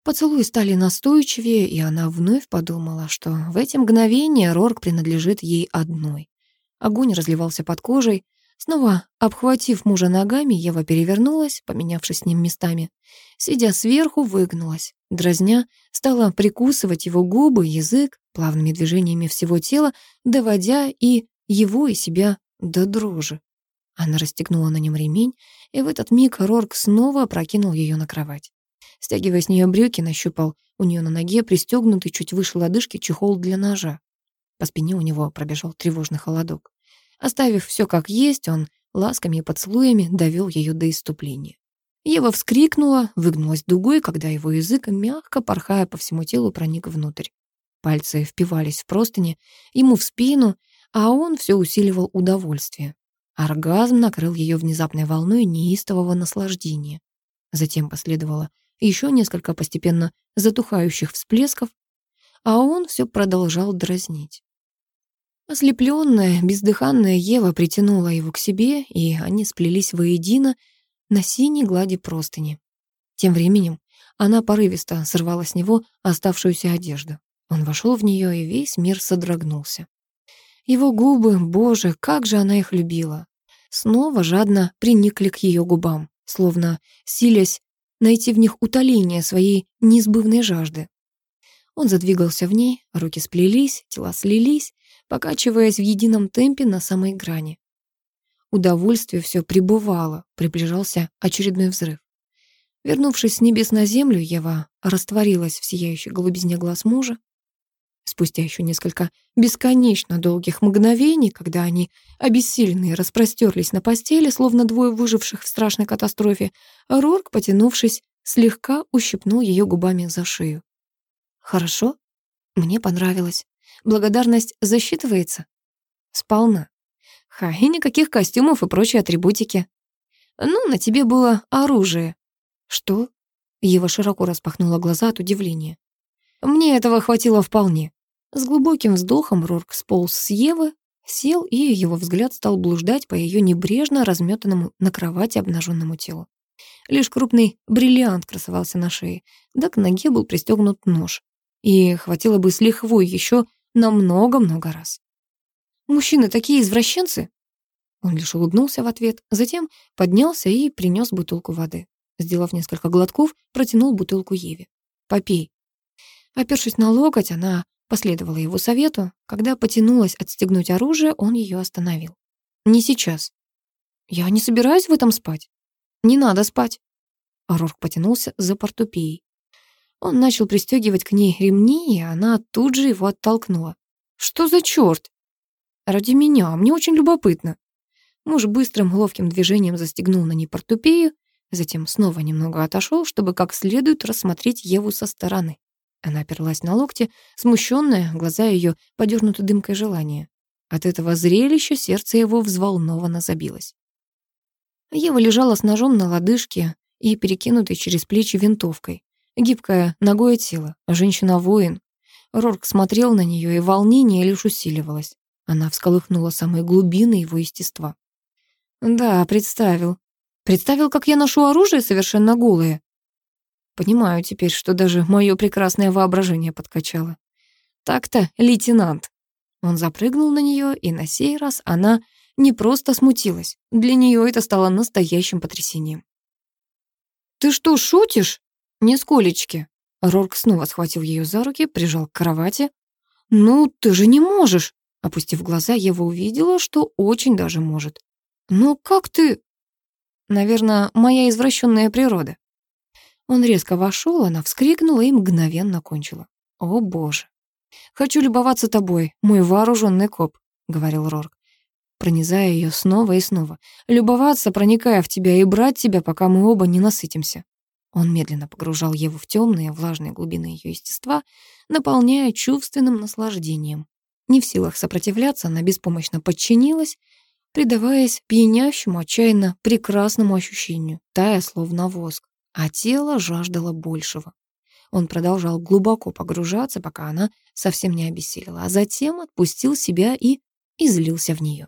Поцелуи стали настойчивее, и она вновь подумала, что в эти мгновения Рорк принадлежит ей одной. Огонь разливался под кожей. Снова обхватив мужа ногами, Ева перевернулась, поменявшись с ним местами. Сидя сверху, выгнулась. Дразня стала прикусывать его губы, язык, плавными движениями всего тела, доводя и его, и себя до дрожи. Она расстегнула на нем ремень, и в этот миг Рорк снова опрокинул ее на кровать. Стягивая с нее брюки, нащупал у нее на ноге пристегнутый чуть выше лодыжки чехол для ножа. По спине у него пробежал тревожный холодок. Оставив все как есть, он ласками и поцелуями довел ее до иступления. Ева вскрикнула, выгнулась дугой, когда его язык, мягко порхая по всему телу, проник внутрь. Пальцы впивались в простыни, ему в спину, а он все усиливал удовольствие. Оргазм накрыл ее внезапной волной неистового наслаждения. Затем последовало еще несколько постепенно затухающих всплесков, а он все продолжал дразнить. Ослепленная, бездыханная Ева притянула его к себе, и они сплелись воедино на синей глади простыни. Тем временем она порывисто сорвала с него оставшуюся одежду. Он вошел в нее, и весь мир содрогнулся. Его губы, боже, как же она их любила! Снова жадно приникли к ее губам, словно силясь найти в них утоление своей неизбывной жажды. Он задвигался в ней, руки сплелись, тела слились, покачиваясь в едином темпе на самой грани. Удовольствие все пребывало, приближался очередной взрыв. Вернувшись с небес на землю, Ева растворилась в сияющей голубизне глаз мужа, Спустя еще несколько бесконечно долгих мгновений, когда они, обессиленные, распростерлись на постели, словно двое выживших в страшной катастрофе, Рорк, потянувшись, слегка ущипнул ее губами за шею. «Хорошо? Мне понравилось. Благодарность засчитывается?» «Сполна. Ха, и никаких костюмов и прочей атрибутики. Ну, на тебе было оружие». «Что?» Ева широко распахнула глаза от удивления. Мне этого хватило вполне. С глубоким вздохом Рорк сполз с Евы, сел, и его взгляд стал блуждать по ее небрежно разметанному на кровати обнаженному телу. Лишь крупный бриллиант красовался на шее, да к ноге был пристегнут нож. И хватило бы с лихвой еще на много-много раз. «Мужчины такие извращенцы!» Он лишь улыбнулся в ответ, затем поднялся и принес бутылку воды. Сделав несколько глотков, протянул бутылку Еве. «Попей». Опершись на локоть, она последовала его совету. Когда потянулась отстегнуть оружие, он ее остановил. «Не сейчас. Я не собираюсь в этом спать. Не надо спать». Рорк потянулся за портупеей. Он начал пристегивать к ней ремни, и она тут же его оттолкнула. «Что за черт?» «Ради меня, мне очень любопытно». Муж быстрым ловким движением застегнул на ней портупею, затем снова немного отошел, чтобы как следует рассмотреть Еву со стороны. Она оперлась на локти, смущенная, глаза ее подернуты дымкой желания. От этого зрелища сердце его взволнованно забилось. Ева лежала с ножом на лодыжке и перекинутой через плечи винтовкой. Гибкое, ногое тело, женщина-воин. Рорк смотрел на нее, и волнение лишь усиливалось. Она всколыхнула самые глубины его естества. «Да, представил. Представил, как я ношу оружие совершенно голое. Понимаю теперь, что даже мое прекрасное воображение подкачало. Так-то, лейтенант». Он запрыгнул на нее, и на сей раз она не просто смутилась. Для нее это стало настоящим потрясением. «Ты что, шутишь?» «Нисколечки». Рорк снова схватил ее за руки, прижал к кровати. «Ну, ты же не можешь!» Опустив глаза, Ева увидела, что очень даже может. «Ну как ты?» «Наверное, моя извращенная природа». Он резко вошел, она вскрикнула и мгновенно кончила. «О, боже!» «Хочу любоваться тобой, мой вооруженный коп», — говорил Рорк, пронизая ее снова и снова. «Любоваться, проникая в тебя и брать тебя, пока мы оба не насытимся». Он медленно погружал Еву в темные, влажные глубины ее естества, наполняя чувственным наслаждением. Не в силах сопротивляться, она беспомощно подчинилась, предаваясь пьянящему, отчаянно прекрасному ощущению, тая словно воск, а тело жаждало большего. Он продолжал глубоко погружаться, пока она совсем не обессилила, а затем отпустил себя и излился в нее.